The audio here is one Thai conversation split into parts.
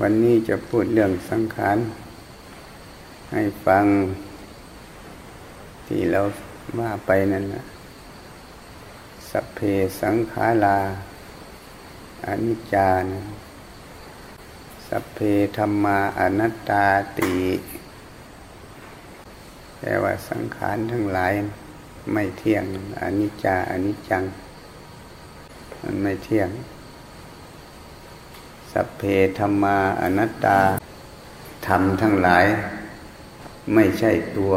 วันนี้จะพูดเรื่องสังขาร ให้ฟังที่เราว่าไปนั่นนะสัพเพสังขาราอนิจจานะสัพเพธรรมาอนัตตาติแปลว่าสังขารทั้งหลายไม่เที่ยงอนิจจาอนิจจัง มันไม่เที่ยง สัพเพธรรมาอนัตตาธรรมทั้งหลาย ไม่ใช่ตัว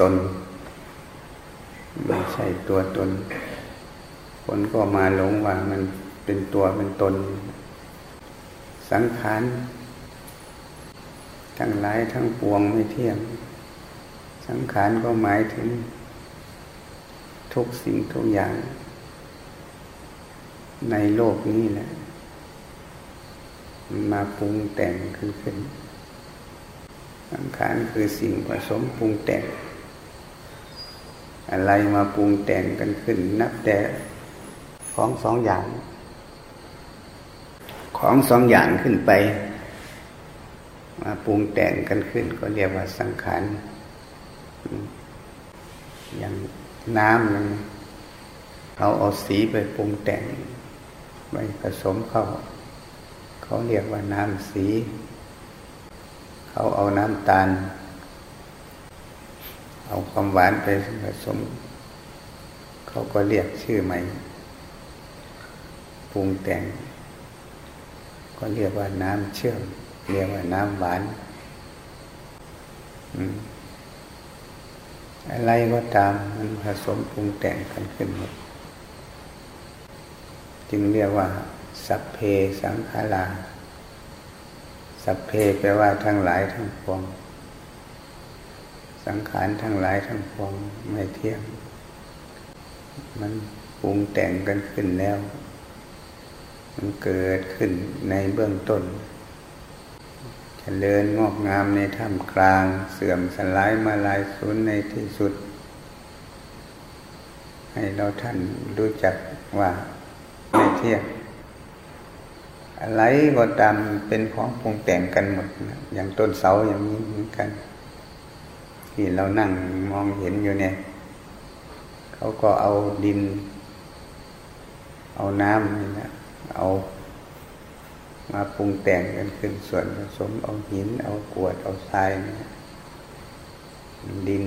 ตน ไม่ใช่ตัวตน คนก็มาหลงว่ามันเป็นตัวเป็นตน สังขารทั้งหลายทั้งปวงไม่เที่ยง สังขารก็หมายถึง ทุกสิ่งทุกอย่าง ในโลกนี้แหละ มาปรุงแต่งขึ้นขึ้นสังขารคือสิ่งผสมปรุงแต่ง อะไรมาปรุงแต่งกันขึ้น นับแต่ของสองอย่าง ของสองอย่างขึ้นไป มาปรุงแต่งกันขึ้น ก็เรียกว่าสังขารอย่างน้ำนั้นเขาเอาสีไปปรุงแต่งไปผสมเข้า เขาเรียกว่าน้ำสี เขาเอาน้ำตาล เอาความหวานไปผสม เขาก็เรียกชื่อใหม่ปรุงแต่ง ก็เรียกว่าน้ำเชื่อม เรียกว่าน้ำหวานอะไรก็ตามมันผสมปรุงแต่งกันขึ้นหมดจึงเรียกว่า สัพเพสังขาราสัพเพแปลว่าทั้งหลายทั้งปวง สังขารทั้งหลายทั้งปวงไม่เที่ยง มันปรุงแต่งกันขึ้นแล้ว มันเกิดขึ้นในเบื้องต้นจเจริญงอกงามในท่ามกลาง เสื่อมสลายมาลายสูญในที่สุด ให้เราท่านรู้จักว่าไม่เที่ยง อะไรก็ตามเป็นของปรุงแต่งกันหมดอย่างต้นเสาอย่างนี้เหมือนกัน ที่เรานั่งมองเห็นอยู่เนี่ย เขาก็เอาดิน เอาน้ำนี่นะเอามาปรุงแต่งกันขึ้นส่วนผสมเอาหิน เอากรวดเอาทรายนี่ยดิน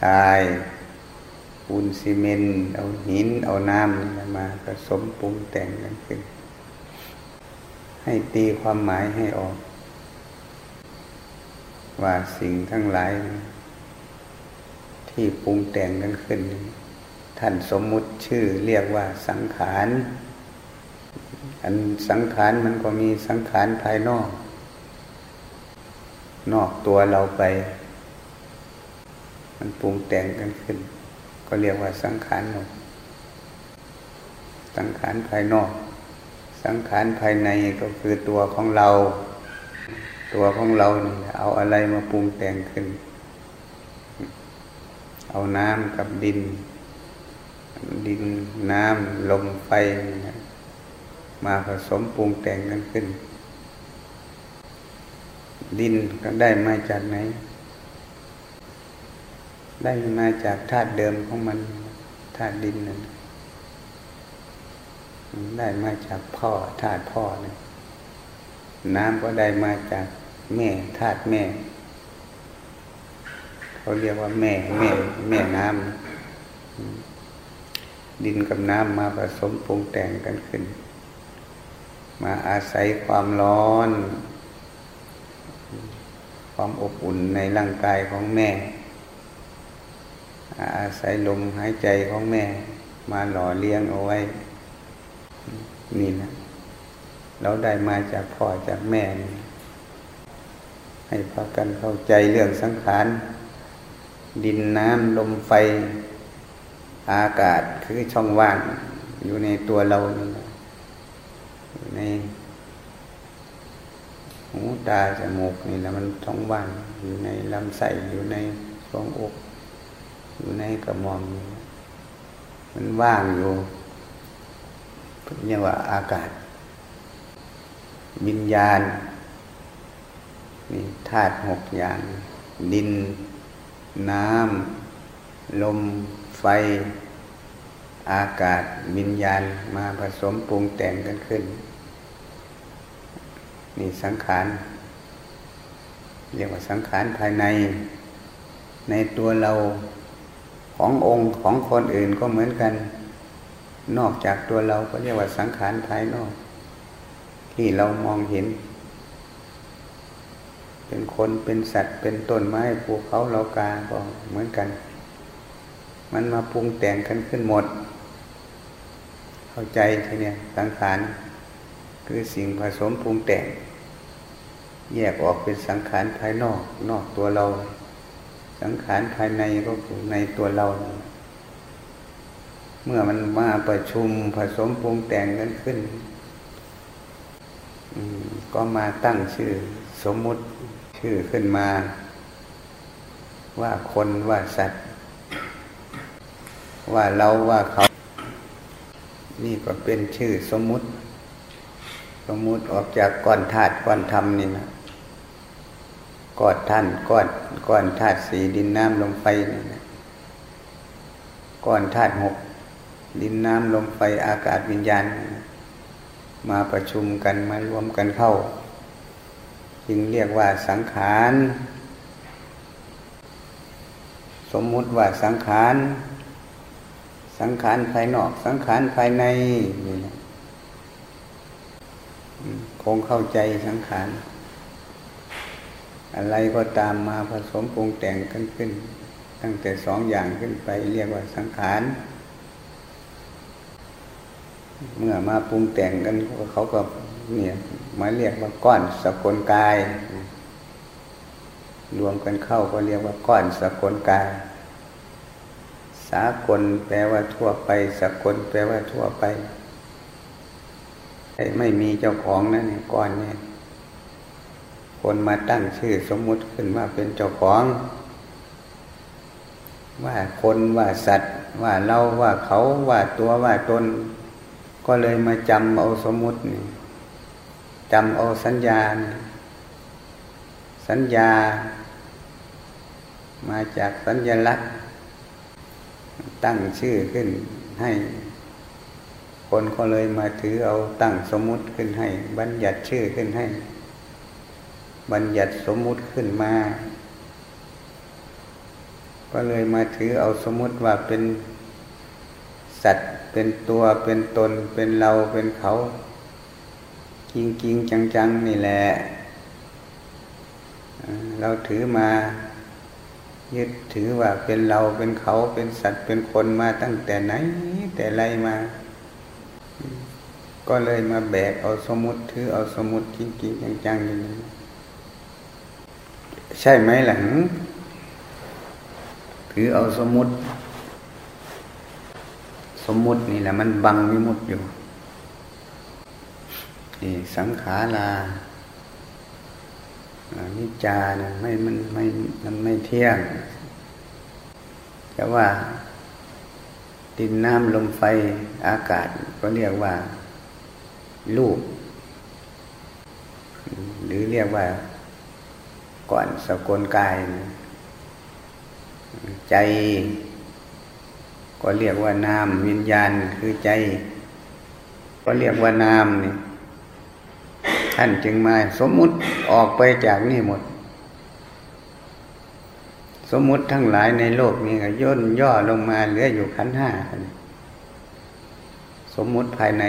ทรายปูนซีเมนต์เอาหิน เอาน้ำนี่มาผสมปรุงแต่งกันขึ้น ให้ตีความหมายให้ออก ว่าสิ่งทั้งหลาย ที่ปรุงแต่งกันขึ้น ท่านสมมุติชื่อเรียกว่าสังขาร อันสังขารมันก็มีสังขารภายนอก นอกตัวเราไป มันปรุงแต่งกันขึ้น ก็เรียกว่าสังขารหมดสังขารภายนอก สังขารภายในก็คือตัวของเรา ตัวของเราเนี่เอาอะไรมาปรุงแต่งขึ้น เอาน้ำกับดิน ดินน้ำลมไฟมาผสมปรุงแต่งกันขึ้น ดินก็ได้มาจากไหน ได้มาจากธาตุเดิมของมันธาตุดินนั่น ได้มาจากพ่อธาตุพ่อเนี่ยน้ำก็ได้มาจากแม่ธาตุแม่ เขาเรียกว่าแม่แม่แม่น้ำดินกับน้ำมาผสมปรุงแต่งกันขึ้น มาอาศัยความร้อน ความอบอุ่นในร่างกายของแม่ อาศัยลมหายใจของแม่ มาหล่อเลี้ยงเอาไว้ นี่นะเราได้มาจากพ่อจากแม่ให้พากันเข้าใจเรื่องสังขาร ดินน้ำลมไฟ อากาศคือช่องว่าง อยู่ในตัวเรานี่อยู่ในหูตาจมูกนี่แหล้วมันช่องว่าง อยู่ในลำไส้อยู่ในช่องอก อยู่ในกระมองมันว่างอยู่ เรียกว่าอากาศ วิญญาณนี่ธาตุหกอย่าง ดิน น้ำ ลม ไฟ อากาศ วิญญาณมาผสมปรุงแต่งกันขึ้น นี่สังขาร เรียกว่าสังขารภายใน ในตัวเราขององค์ของคนอื่นก็เหมือนกัน นอกจากตัวเราก็เรียกว่าสังขารภายนอก ที่เรามองเห็น เป็นคนเป็นสัตว์เป็นต้นไม้ภูเขาเรากาก็เหมือนกัน มันมาปรุงแต่งกันขึ้นหมด เข้าใจทีเนี้ยสังขารคือสิ่งผสมปรุงแต่ง แยกออกเป็นสังขารภายนอก นอกตัวเรา สังขารภายในก็คือในตัวเรา เมื่อมันมาประชุมผสมปรุงแต่งกันขึ้นก็มาตั้งชื่อสมมุติชื่อขึ้นมา ว่าคนว่าสัตว์ ว่าเราว่าเขา นี่ก็เป็นชื่อสมมุติ สมมุติออกจากก้อนธาตุก้อนธรรมนี่นะก้อนท่านก้อนก้อนธาตุสีดินน้ำลมไฟนี่นะก้อนธาตุหก ดินน้ำลมไฟอากาศวิญญาณ มาประชุมกันมารวมกันเข้า จึงเรียกว่าสังขาร สมมุติว่าสังขาร สังขารภายนอก สังขารภายในนี่นะคงเข้าใจสังขาร อะไรก็ตามมาผสมปรุงแต่งกันขึ้น ตั้งแต่สองอย่างขึ้นไปเรียกว่าสังขาร เมื่อมาปรุงแต่งกันเขาก็เนี่ยมาเรียกว่าก้อนสกลกายรวมกันเข้าก็เรียกว่าก้อนสกลกาย สากลแปลว่าทั่วไป สกลแปลว่าทั่วไปไม่มีเจ้าของนะเนี่ยก้อนเนี่ยคนมาตั้งชื่อสมมุติขึ้นว่าเป็นเจ้าของ ว่าคนว่าสัตว์ ว่าเราว่าเขาว่าตัวว่าตน ก็เลยมาจำเอาสมมุตินี่จำเอาสัญญา สัญญา มาจากสัญญลักษณ์ ตั้งชื่อขึ้นให้ คนก็เลยมาถือเอาตั้งสมมุติขึ้นให้ บัญญัติชื่อขึ้นให้ บัญญัติสมมุติขึ้นมา ก็เลยมาถือเอาสมมุติว่าเป็นสัตว์ เป็นตัวเป็นตนเป็นเราเป็นเขา จริงจริงจังๆ นี่แหละ เราถือมายึดถือว่าเป็นเราเป็นเขาเป็นสัตว์เป็นคนมาตั้งแต่ไหน แต่ไรมา ก็เลยมาแบกเอาสมมติถือเอาสมมติจริงๆจังๆอย่างนี้ใช่ไหมหลังถือเอาสมมติ สมมตินี่แหละ มันบังวิมุตอยู่นี่สังขารานิจานะไม่มันไม่มันไม่เที่ยงแต่ว่าดินน้ำลมไฟอากาศก็เรียกว่าลูกหรือเรียกว่าก่อนสกลกาย ใจ ก็เรียกว่านามวิญญาณคือใจ ก็เรียกว่านามนี่ท่านจึงมาสมมุติออกไปจากนี่หมด สมมุติทั้งหลายในโลกนี้ก็ย่นย่อลงมาเหลืออยู่ขันห้าสมมุติภายใน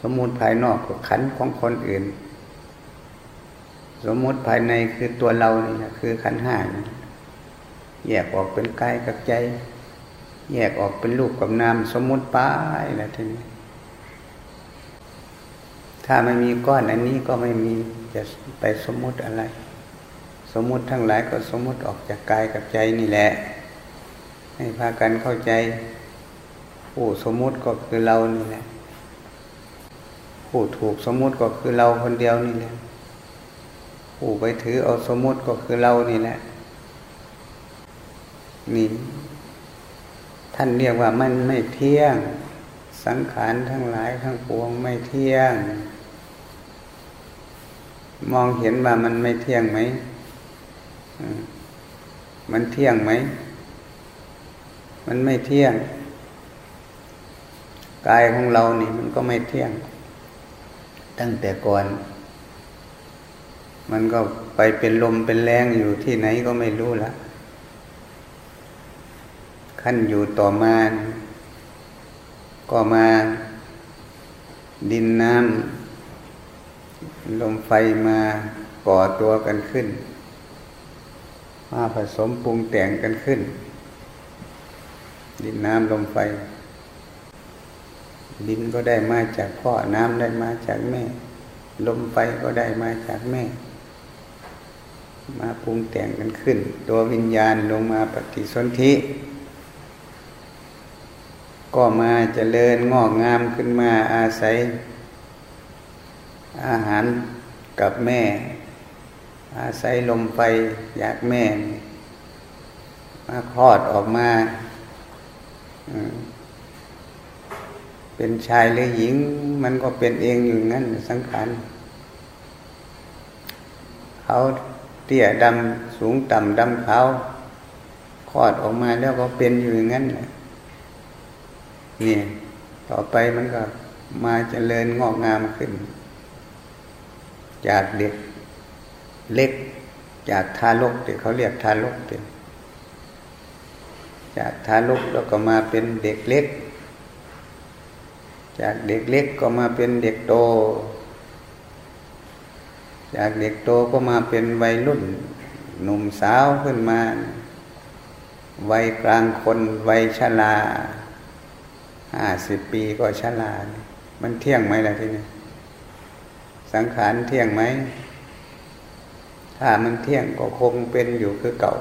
สมมุติภายนอกก็ขันของคนอื่น สมมติภายในคือตัวเรานี่คือขันห้านี่แยกออกเป็นกายกับใจ แยกออกเป็นรูปกับนามสมมุติป้ายแล้วทีนี้ ถ้าไม่มีก้อนอันนี้ก็ไม่มีจะไปสมมุติอะไร สมมุติทั้งหลายก็สมมุติออกจากกายกับใจนี่แหละ ให้พากันเข้าใจผู้สมมุติก็คือเรานี่แหละผู้ถูกสมมุติก็คือเราคนเดียวนี่แหละผู้ไปถือเอาสมมติก็คือเรานี่แหละนี่ ท่านเรียกว่ามันไม่เที่ยง สังขารทั้งหลายทั้งปวงไม่เที่ยง มองเห็นว่ามันไม่เที่ยงไหมมันเที่ยงไหม มันไม่เที่ยง กายของเรานี่มันก็ไม่เที่ยง ตั้งแต่ก่อน มันก็ไปเป็นลมเป็นแรงอยู่ที่ไหนก็ไม่รู้ละ ขั้นอยู่ต่อมา ก็มาดินน้ำลมไฟมาก่อตัวกันขึ้น มาผสมปรุงแต่งกันขึ้น ดินน้ำลมไฟ ดินก็ได้มาจากพ่อน้ำได้มาจากแม่ ลมไฟก็ได้มาจากแม่ มาปรุงแต่งกันขึ้น ตัววิญญาณลงมาปฏิสนธิ ก็มาเจริญงอกงามขึ้นมาอาศัย อาหารกับแม่ อาศัยลมไฟอยากแม่ มาคลอดออกมาเป็นชายหรือหญิง มันก็เป็นเองอยู่งั้นสังขารเขาเตี้ยดำสูงต่ำดำขาวคลอดออกมาแล้วก็เป็นอยู่อย่างนั้น นี่ต่อไปมันก็มาเจริญงอกงามขึ้น จากเด็กเล็ก จากทารกเด็กเขาเรียกทารกเด็กจากทารกแล้วก็มาเป็นเด็กเล็ก จากเด็กเล็กก็มาเป็นเด็กโต จากเด็กโตก็มาเป็นวัยรุ่น หนุ่มสาวขึ้นมา วัยกลางคน วัยชรา ห้าสิบปีก็ชรามันเที่ยงไหมล่ะที่นี้สังขารเที่ยงไหม ถ้ามันเที่ยงก็คงเป็นอยู่คือเก่า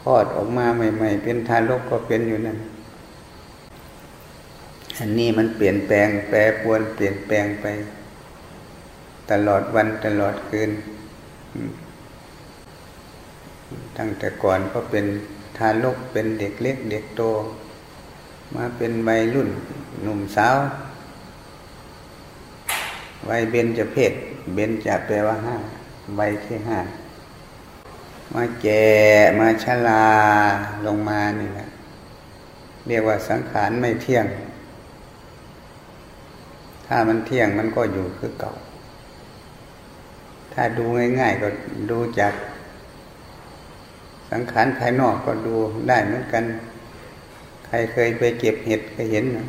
คลอดออกมาใหม่ๆ เป็นทารกก็เป็นอยู่นั่นอันนี้มันเปลี่ยนแปลงแปรปวนเปลี่ยนแปลงไป ตลอดวันตลอดคืน ตั้งแต่ก่อนก็เป็นทารกเป็นเด็กเล็กเด็กโต มาเป็นวัยรุ่นหนุ่มสาววัยเบญจะเพศเบญจะแปลว่าห้าวัยที่ห้ามาแก่มาชราลงมานี่นะเรียกว่าสังขารไม่เที่ยง ถ้ามันเที่ยงมันก็อยู่คือเก่า ถ้าดูง่าย ๆ ก็ดูจาก สังขารภายนอกก็ดูได้เหมือนกัน ใครเคยไปเก็บเห็ดก็เห็นนะ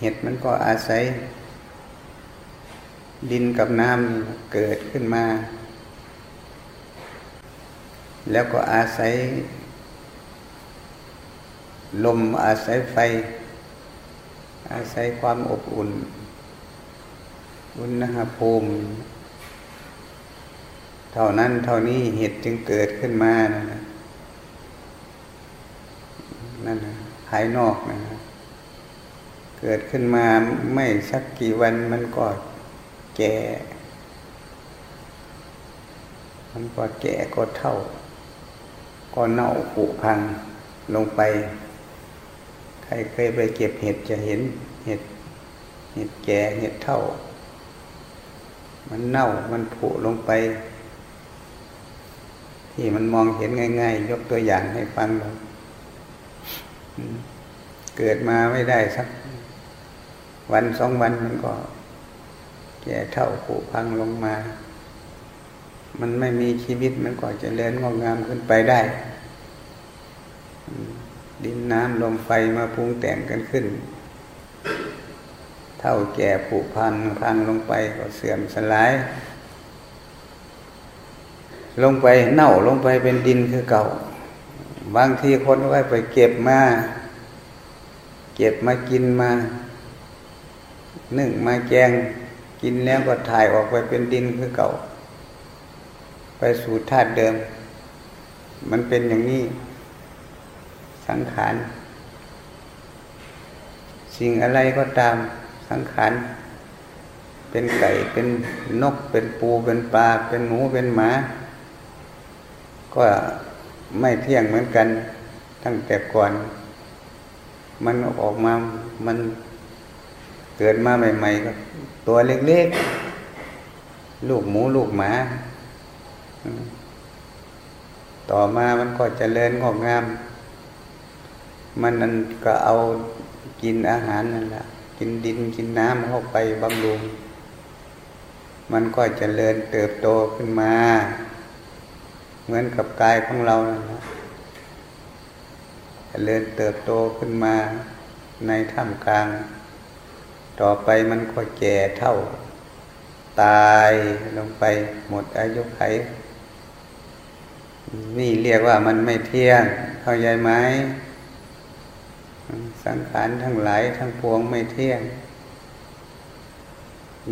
เห็ดมันก็อาศัย ดินกับน้ำเกิดขึ้นมา แล้วก็อาศัย ลมอาศัยไฟ อาศัยความอบอุ่น อุณหภูมิ เท่านั้นเท่านี้เห็ดจึงเกิดขึ้นมานะ นั่นนะภายนอกนะเกิดขึ้นมาไม่สักกี่วันมันก็แก่ มันก็แก่ก็เท่า ก็เน่าผุพังลงไป ใครเคยไปเก็บเห็ดจะเห็นเห็ดเห็ดแก่เห็ดเท่า มันเน่ามันผุลงไป ที่มันมองเห็นง่าย ๆ ยกตัวอย่างให้ฟังเรา เกิดมาไม่ได้สัก วันสองวันมันก็แก่เท่าผุพังลงมา มันไม่มีชีวิตมันก็จะเลื่อนงอกงามขึ้นไปได้ ดินน้ำลมไฟมาปรุงแต่งกันขึ้น เท่าแก่ผุพังพังลงไปก็เสื่อมสลาย ลงไปเน่าลงไปเป็นดินคือเก่า บางทีคนก็ไปเก็บมา เก็บมากินมา นึ่งมาแกง กินแล้วก็ถ่ายออกไปเป็นดินคือเก่า ไปสู่ธาตุเดิม มันเป็นอย่างนี้ สังขาร สิ่งอะไรก็ตามสังขาร เป็นไก่เป็นนกเป็นปูเป็นปลา เป็นหนูเป็นหมา ก็ ไม่เที่ยงเหมือนกัน ตั้งแต่ก่อน มันออกมามันเกิดมาใหม่ๆก็ตัวเล็กๆ ลูกหมูลูกหมา ต่อมามันก็เจริญงอกงาม มันนั่นก็เอากินอาหารนั่นแหละกินดินกินน้ำเข้าไปบำรุง มันก็เจริญเติบโตขึ้นมา เหมือนกับกายของเรานั่นแหละเริญเติบโตขึ้นมาในท่ามกลาง ต่อไปมันก็แก่เท่า ตายลงไปหมดอายุไข นี่เรียกว่ามันไม่เที่ยง เข้าใจไหมสังขารทั้งหลายทั้งปวงไม่เที่ยง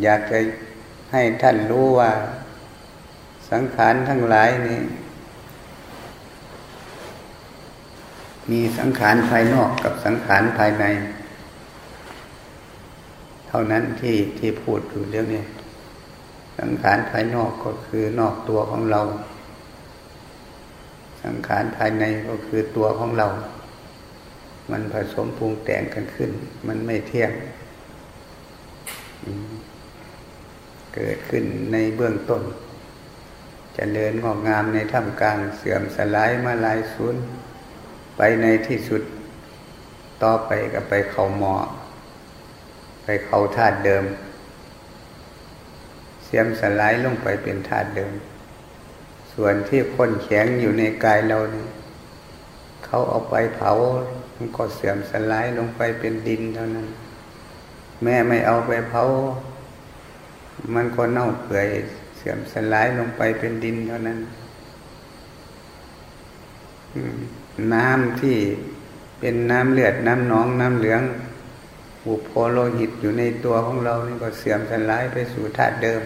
อยากจะให้ท่านรู้ว่า สังขารทั้งหลายนี่ มีสังขารภายนอกกับสังขารภายใน เท่านั้นที่ที่พูดอยู่เรื่องนี้สังขารภายนอกก็คือนอกตัวของเรา สังขารภายในก็คือตัวของเรา มันผสมปรุงแต่งกันขึ้น มันไม่เที่ยงเกิดขึ้นในเบื้องต้นจเจริญงอกงามในท่ามกลางเสื่อมสลายมาลายสูญ ไปในที่สุดต่อไปก็ไปเขาหมอ ไปเขาธาตุเดิม เสียมสลายลงไปเป็นธาตุเดิม ส่วนที่คนแข็งอยู่ในกายเราเนี่ยเขาเอาไปเผามันก็เสื่อมสลายลงไปเป็นดินเท่านั้น แม่ไม่เอาไปเผา มันก็เน่าเปื่อยเสื่อมสลายลงไปเป็นดินเท่านั้น อืม น้ำที่เป็นน้ำเลือดน้ำหนองน้ำเหลืองบุโพโลหิตอยู่ในตัวของเรานี่ก็เสื่อมสลายไปสู่ธาตุเดิม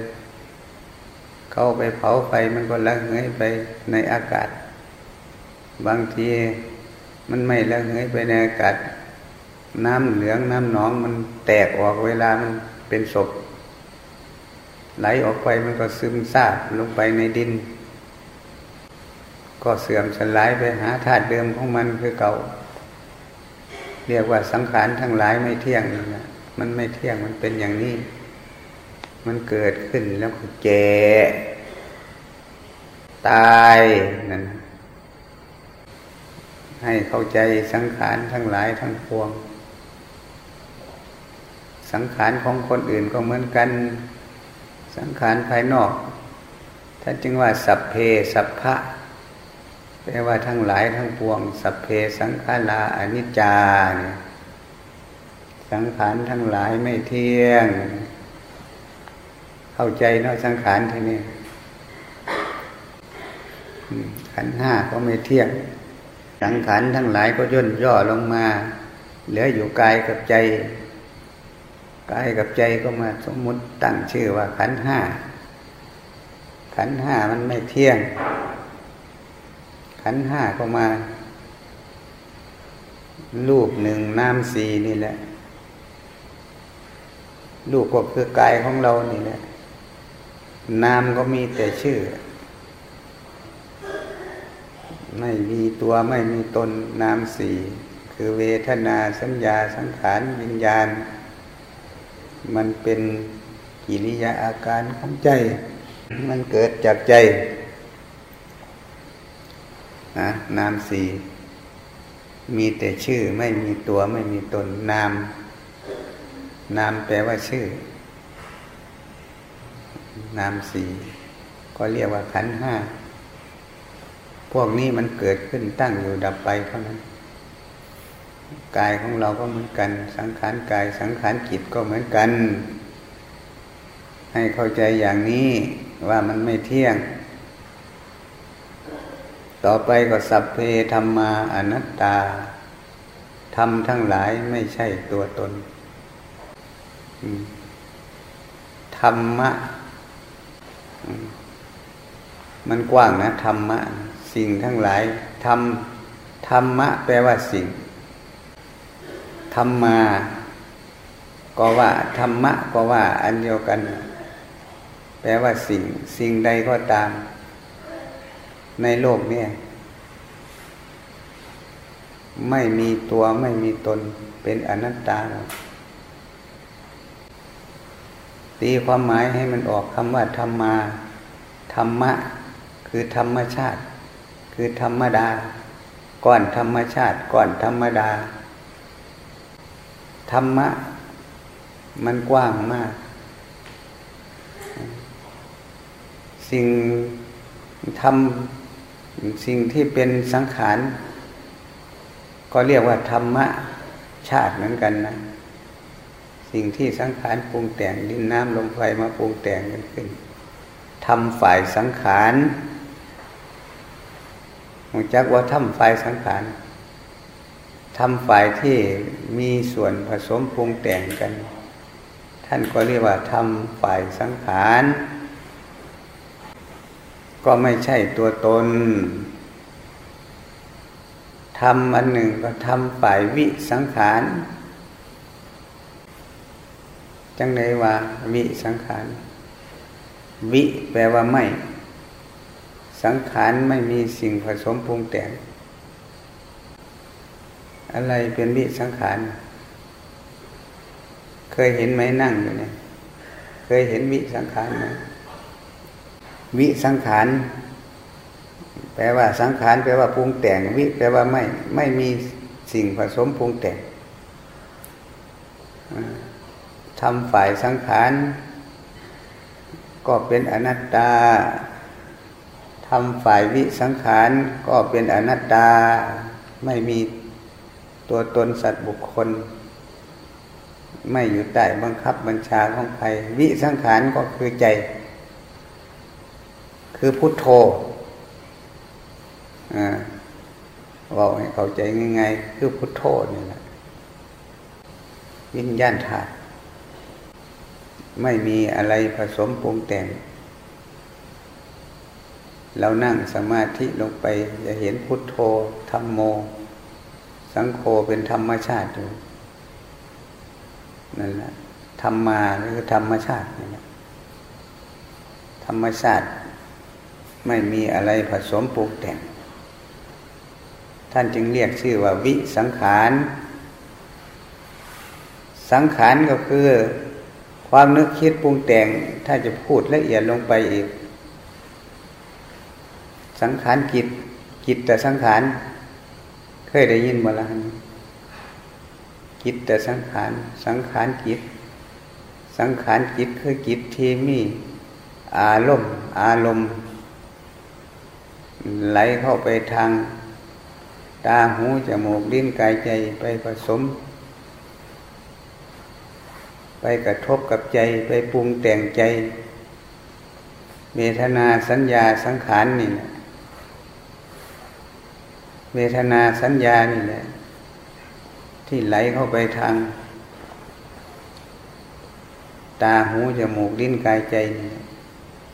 เข้าไปเผาไฟมันก็ละเหยไปในอากาศ บางทีมันไม่ละเหยไปในอากาศ น้ำเหลืองน้ำหนองมันแตกออกเวลามันเป็นศพไหลออกไปมันก็ซึมซาบลงไปในดิน ก็เสื่อมสลายไปหาธาตุเดิมของมันคือเก่า เรียกว่าสังขารทั้งหลายไม่เที่ยงนะมันไม่เที่ยงมันเป็นอย่างนี้ มันเกิดขึ้นแล้วก็แก่ตายนั่นให้เข้าใจสังขารทั้งหลายทั้งปวง สังขารของคนอื่นก็เหมือนกัน สังขารภายนอกท่านจึงว่าสัพเพสัพพะ แปลว่าทั้งหลายทั้งปวง สัพเพสังขาราอนิจจาเนี่ยสังขารทั้งหลายไม่เที่ยง เข้าใจเนาะสังขารทีนี้ขันห้าก็ไม่เที่ยง สังขารทั้งหลายก็ย่นย่อลงมา เหลืออยู่กายกับใจกายกับใจก็มาสมมุติตั้งชื่อว่าขันห้าขันห้ามันไม่เที่ยง ขันห้าก็มารูปหนึ่งน้ำสีนี่แหละรูปก็คือกายของเรานี่แหละนามก็มีแต่ชื่อ ไม่มีตัวไม่มีตนนามสี่คือเวทนาสัญญาสังขารวิญญาณ มันเป็นกิริยาอาการของใจ มันเกิดจากใจ นะนามสี่มีแต่ชื่อไม่มีตัวไม่มีตนนาม นามแปลว่าชื่อ นามสี่ก็เรียกว่าขันห้า พวกนี้มันเกิดขึ้นตั้งอยู่ดับไปเท่านั้น กายของเราก็เหมือนกัน สังขารกายสังขารจิตก็เหมือนกัน ให้เข้าใจอย่างนี้ว่ามันไม่เที่ยง ต่อไปก็สัพเพธรรมาอนัตตาทำทั้งหลายไม่ใช่ตัวตนธรรมะ มันกว้างนะธรรมะ สิ่งทั้งหลายธรรมธรรมะ แปลว่าสิ่งธรรมา ก็ว่าธรรมะ ก็ว่า อันเดียวกัน แปลว่าสิ่ง สิ่งใดก็ตาม ในโลกเนี่ย ไม่มีตัวไม่มีตนเป็นอนัตตาตีความหมายให้มันออกคำว่าธรรมาธรรมะ คือธรรมชาติ คือธรรมดา ก่อนธรรมชาติก่อนธรรมดา ธรรมะ มันกว้างมาก สิ่งทำ สิ่งที่เป็นสังขาร ก็เรียกว่าธรรมะชาติเหมือนกันนะ สิ่งที่สังขารปรุงแต่งดินน้ำลมไฟมาปรุงแต่งกันขึ้นทำฝ่ายสังขารหงจักว่าทำฝ่ายสังขารทำฝ่ายที่มีส่วนผสมปรุงแต่งกัน ท่านก็เรียกว่าทำฝ่ายสังขาร ก็ไม่ใช่ตัวตนทำอันหนึ่งก็ทำฝ่ายวิสังขาร จังไดว่าวิสังขาร วิแปลว่าไม่ สังขารไม่มีสิ่งผสมปรุงแต่ง อะไรเป็นวิสังขาร เคยเห็นไหมนั่งอยู่เนี่ย เคยเห็นวิสังขารไหม วิสังขารแปลว่าสังขารแปลว่าปรุงแต่ง วิแปลว่าไม่ไม่มีสิ่งผสมปรุงแต่งทำฝ่ายสังขารก็เป็นอนัตตาทำฝ่ายวิสังขารก็เป็นอนัตตา ไม่มีตัวตนสัตว์บุคคล ไม่อยู่ใต้บังคับบัญชาของใคร วิสังขารก็คือใจ คือพุทโธอ่าบอกให้เข้าใจง่ายๆคือพุทโธนี่แหละวิญญาณธาตุไม่มีอะไรผสมปรุงแต่ง เรานั่งสมาธิลงไป จะเห็นพุทโธธรรมโม สังโฆเป็นธรรมชาติอยู่นั่นแหละธรรมาคือธรรมชาตินี่แหละธรรมชาติ ไม่มีอะไรผสมปรุงแต่ง ท่านจึงเรียกชื่อว่าวิสังขาร สังขารก็คือความนึกคิดปรุงแต่ง ถ้าจะพูดละเอียดลงไปอีก สังขารกิจกิจแต่สังขาร เคยได้ยินบ่ละกิจแต่สังขาร สังขารกิจ สังขารกิจคือกิจที่มีอารมณ์ อารมณ์ ไหลเข้าไปทาง ตาหูจมูกลิ้นกายใจไปผสม ไปกระทบกับใจไปปรุงแต่งใจเมทนาสัญญาสังขารนี่แหละเวทนาสัญญานี่แหละที่ไหลเข้าไปทาง ตาหูจมูกลิ้นกายใจ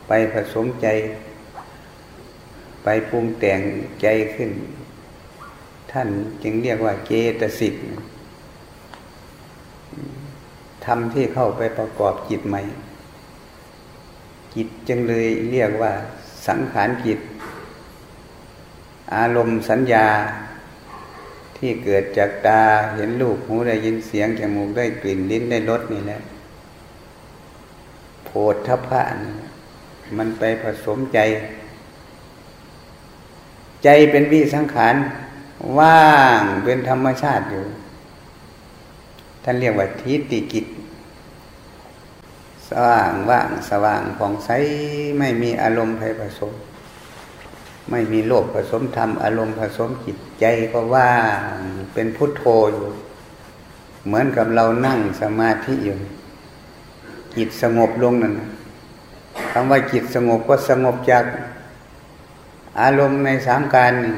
ไปผสมใจ ไปปรุงแต่งใจขึ้น ท่านจึงเรียกว่าเจตสิกทำที่เข้าไปประกอบจิตใหม่ จิตจึงเลยเรียกว่าสังขารจิต อารมณ์สัญญาที่เกิดจากตาเห็นรูปหูได้ยินเสียงจมูกได้กลิ่นลิ้นได้รสนี่แหละโพธพะนี่มันไปผสมใจ ใจเป็นวิสังขารว่างเป็นธรรมชาติอยู่ ท่านเรียกว่าทิฏฐิกิจ สว่างว่างสว่างผ่องใสไม่มีอารมณ์ไปผสม ไม่มีโลภผสมธรรมอารมณ์ผสมจิตใจก็ว่าเป็นพุทโธอยู่ เหมือนกับเรานั่งสมาธิอยู่จิตสงบลงนั่นคำว่าจิตสงบก็สงบจาก อารมณ์ในสามการนี่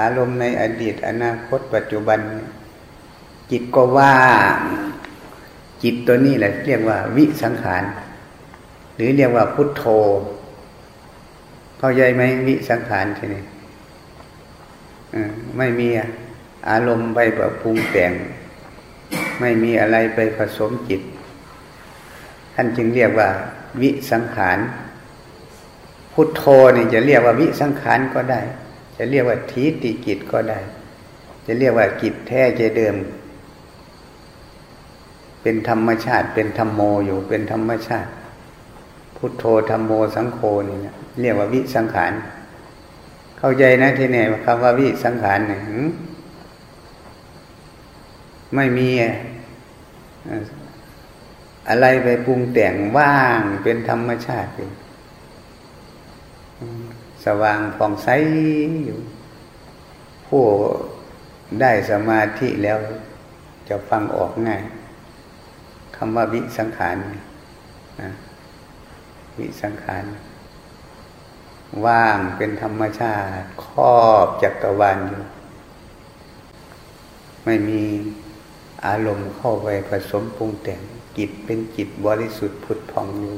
อารมณ์ในอดีต อนาคตปัจจุบัน จิตก็ว่างจิตตัวนี้แหละเรียกว่าวิสังขาร หรือเรียกว่าพุทโธ เข้าใจไหมวิสังขารทีนี้ไม่มีอารมณ์ไปแบบปรุงแต่ง ไม่มีอะไรไปผสมจิต ท่านจึงเรียกว่า วิสังขาร พุทโธนี่จะเรียกว่าวิสังขารก็ได้ จะเรียกว่าทีติกิจก็ได้ จะเรียกว่ากิจแท้ใจเดิม เป็นธรรมชาติเป็นธรรมโมอยู่เป็นธรรมชาติ พุทโธธรรมโมสังโฆนี่เรียกว่าวิสังขารเข้าใจนะที่นี่คำว่าวิสังขารเนี่ยไม่มีอะไรไปปรุงแต่งว่างเป็นธรรมชาติอยู่ สว่างผ่องใสอยู่ ผู้ได้สมาธิแล้วจะฟังออกง่ายคำว่าวิสังขารนะวิสังขาร ว่างเป็นธรรมชาติครอบจักรวาลอยู่ ไม่มีอารมณ์เข้าไปผสมปรุงแต่งจิตเป็นจิตบริสุทธิ์ผุดผ่องอยู่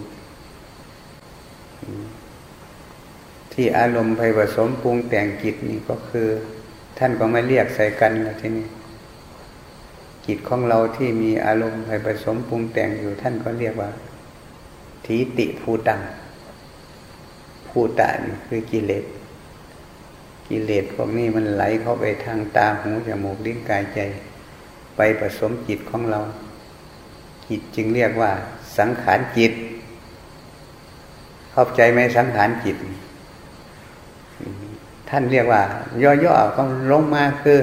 ที่อารมณ์ไปผสมปรุงแต่งจิตนี่ก็คือ ท่านก็ไม่เรียกใส่กันแล้วทีนี้จิตของเราที่มีอารมณ์ไปผสมปรุงแต่งอยู่ท่านก็เรียกว่า ทีติภูตังภูตานี่คือกิเลสกิเลสพวกนี้มันไหลเข้าไปทางตาหูจมูกลิ้นกายใจ ไปผสมจิตของเรา จิตจึงเรียกว่า สังขารจิต เข้าใจไหมสังขารจิต ท่านเรียกว่า ย่อๆก็ลงมาคือ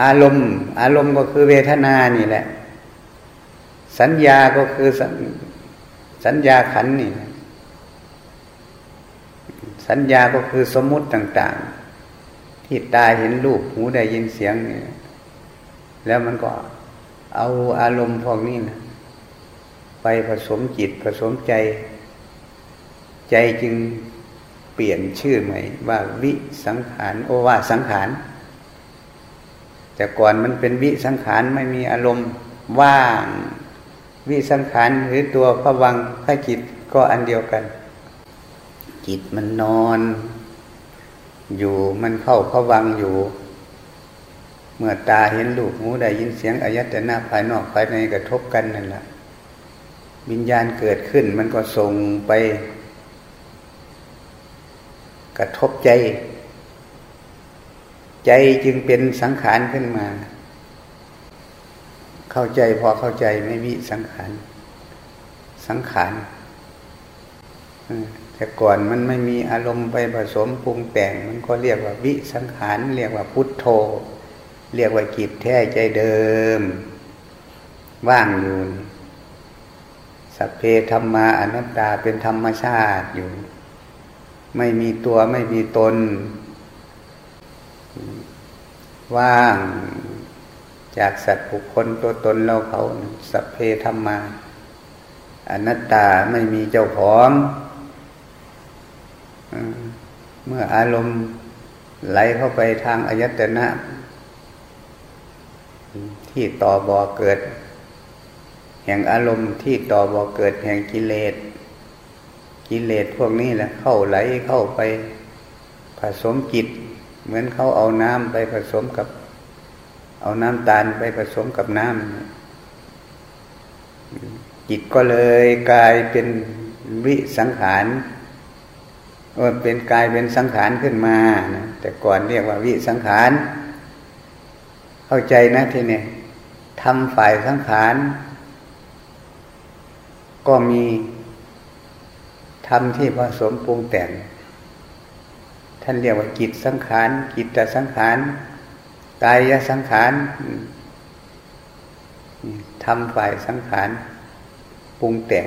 อารมณ์ อารมณ์ก็คือเวทนานี่แหละ สัญญาก็คือสัญญาขันนี่ สัญญาก็คือสมมุติต่าง ๆ ที่ตาเห็นรูปหูได้ยินเสียงนี่แล้วมันก็เอาอารมณ์พวกนี้นะไปผสมจิตผสมใจ ใจจึง เปลี่ยนชื่อใหม่ ว่าวิสังขารโอวาสังขารแต่ก่อนมันเป็นวิสังขารไม่มีอารมณ์ว่าง วิสังขารหรือตัวพระวังพระจิตก็อันเดียวกัน จิตมันนอน อยู่มันเข้าพระวังอยู่ เมื่อตาเห็นลูกหูได้ยินเสียงอายตนะภายนอกภายในกระทบกันนั่นแหละวิญญาณเกิดขึ้นมันก็ส่งไป กระทบใจ ใจจึงเป็นสังขารขึ้นมา เข้าใจพอเข้าใจไม่มีสังขาร สังขารแต่ก่อนมันไม่มีอารมณ์ไปผสมปรุงแต่ง มันก็เรียกว่าวิสังขาร เรียกว่าพุทโธ เรียกว่าจิตแท้ใจเดิม ว่างอยู่สัพเพธรรมาอนัตตาเป็นธรรมชาติอยู่ ไม่มีตัวไม่มีตน ว่างจากสัตว์บุคคลตัวตนเราเขาสัพเพธรรมา อนัตตาไม่มีเจ้าของเมื่ออารมณ์ไหลเข้าไปทางอายตนะ ที่ต่อบ่อเกิด แห่งอารมณ์ที่ต่อบ่อเกิดแห่งกิเลส กิเลสพวกนี้แหละเข้าไหลเข้าไปผสมจิต เหมือนเขาเอาน้ำไปผสมกับ เอาน้ำตาลไปผสมกับน้ำจิตก็เลยกลายเป็นวิสังขารว่าเป็นกลายเป็นสังขารขึ้นมานะแต่ก่อนเรียกว่าวิสังขาร เข้าใจนะทีนี้ทำฝ่ายสังขาร ก็มี ธรรมที่ผสมปรุงแต่ง ท่านเรียกว่าจิตสังขารจิตสังขารกายสังขารทำฝ่ายสังขารปรุงแต่ง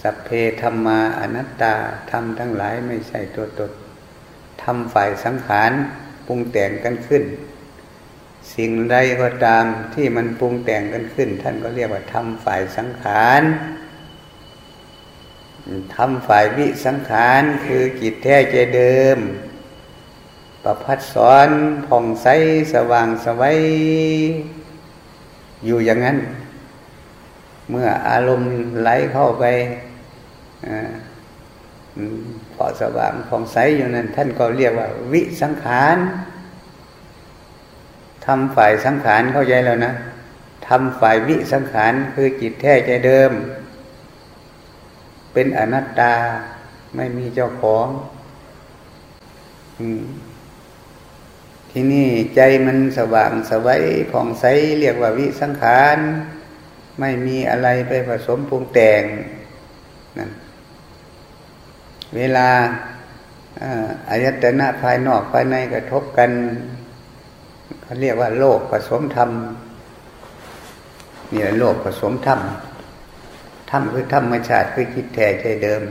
สัพเพธรรมาอนัตตาทำทั้งหลายไม่ใช่ตัวตนทำฝ่ายสังขารปรุงแต่งกันขึ้น สิ่งใดก็ตามที่มันปรุงแต่งกันขึ้น ท่านก็เรียกว่าทำฝ่ายสังขาร ทำฝ่ายวิสังขารคือจิตแท้ใจเดิม ประพัดสอนผ่องใสสว่างสวัยอยู่อย่างนั้น เมื่ออารมณ์ไหลเข้าไปพอสว่างผ่องใสอยู่นั้น ท่านก็เรียกว่า วิสังขารทำฝ่ายสังขารเข้าใจแล้วนะทำฝ่ายวิสังขารคือจิตแท้ใจเดิม เป็นอนัตตาไม่มีเจ้าของทีนี้ใจมันสว่างสวัยผ่องใสเรียกว่าวิสังขารไม่มีอะไรไปผสมปรุงแต่งนั่นเวลาอายตนะภายนอกภายในกระทบกันเขาเรียกว่าโลกผสมธรรมนี่แหละโลกผสมธรรม ธรรมคือธรรมชาติคือคิดแท้ใจเดิม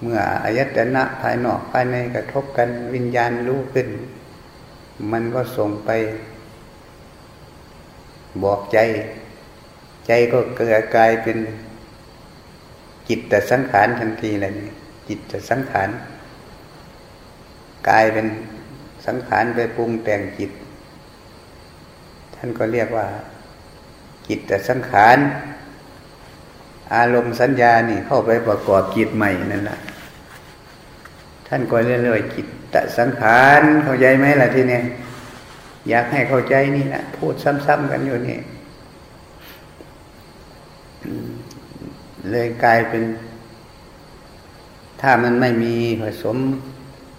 เมื่ออายตนะภายนอกภายในกระทบกันวิญญาณรู้ขึ้น มันก็ส่งไป บอกใจ ใจก็เกิดกลายเป็นจิตแต่สังขารทันทีเลยจิตแต่สังขารกลายเป็นสังขารไปปรุงแต่งจิต ท่านก็เรียกว่า จิตแต่สังขาร อารมณ์สัญญานี่เข้าไปประกอบจิตใหม่นั่นแหละท่านก็เรื่อยๆจิตแต่สังขารเข้าใจไหมล่ะทีนี้อยากให้เข้าใจนี่นะพูดซ้ำๆกันอยู่นี่เลยกลายเป็น ถ้ามันไม่มีผสม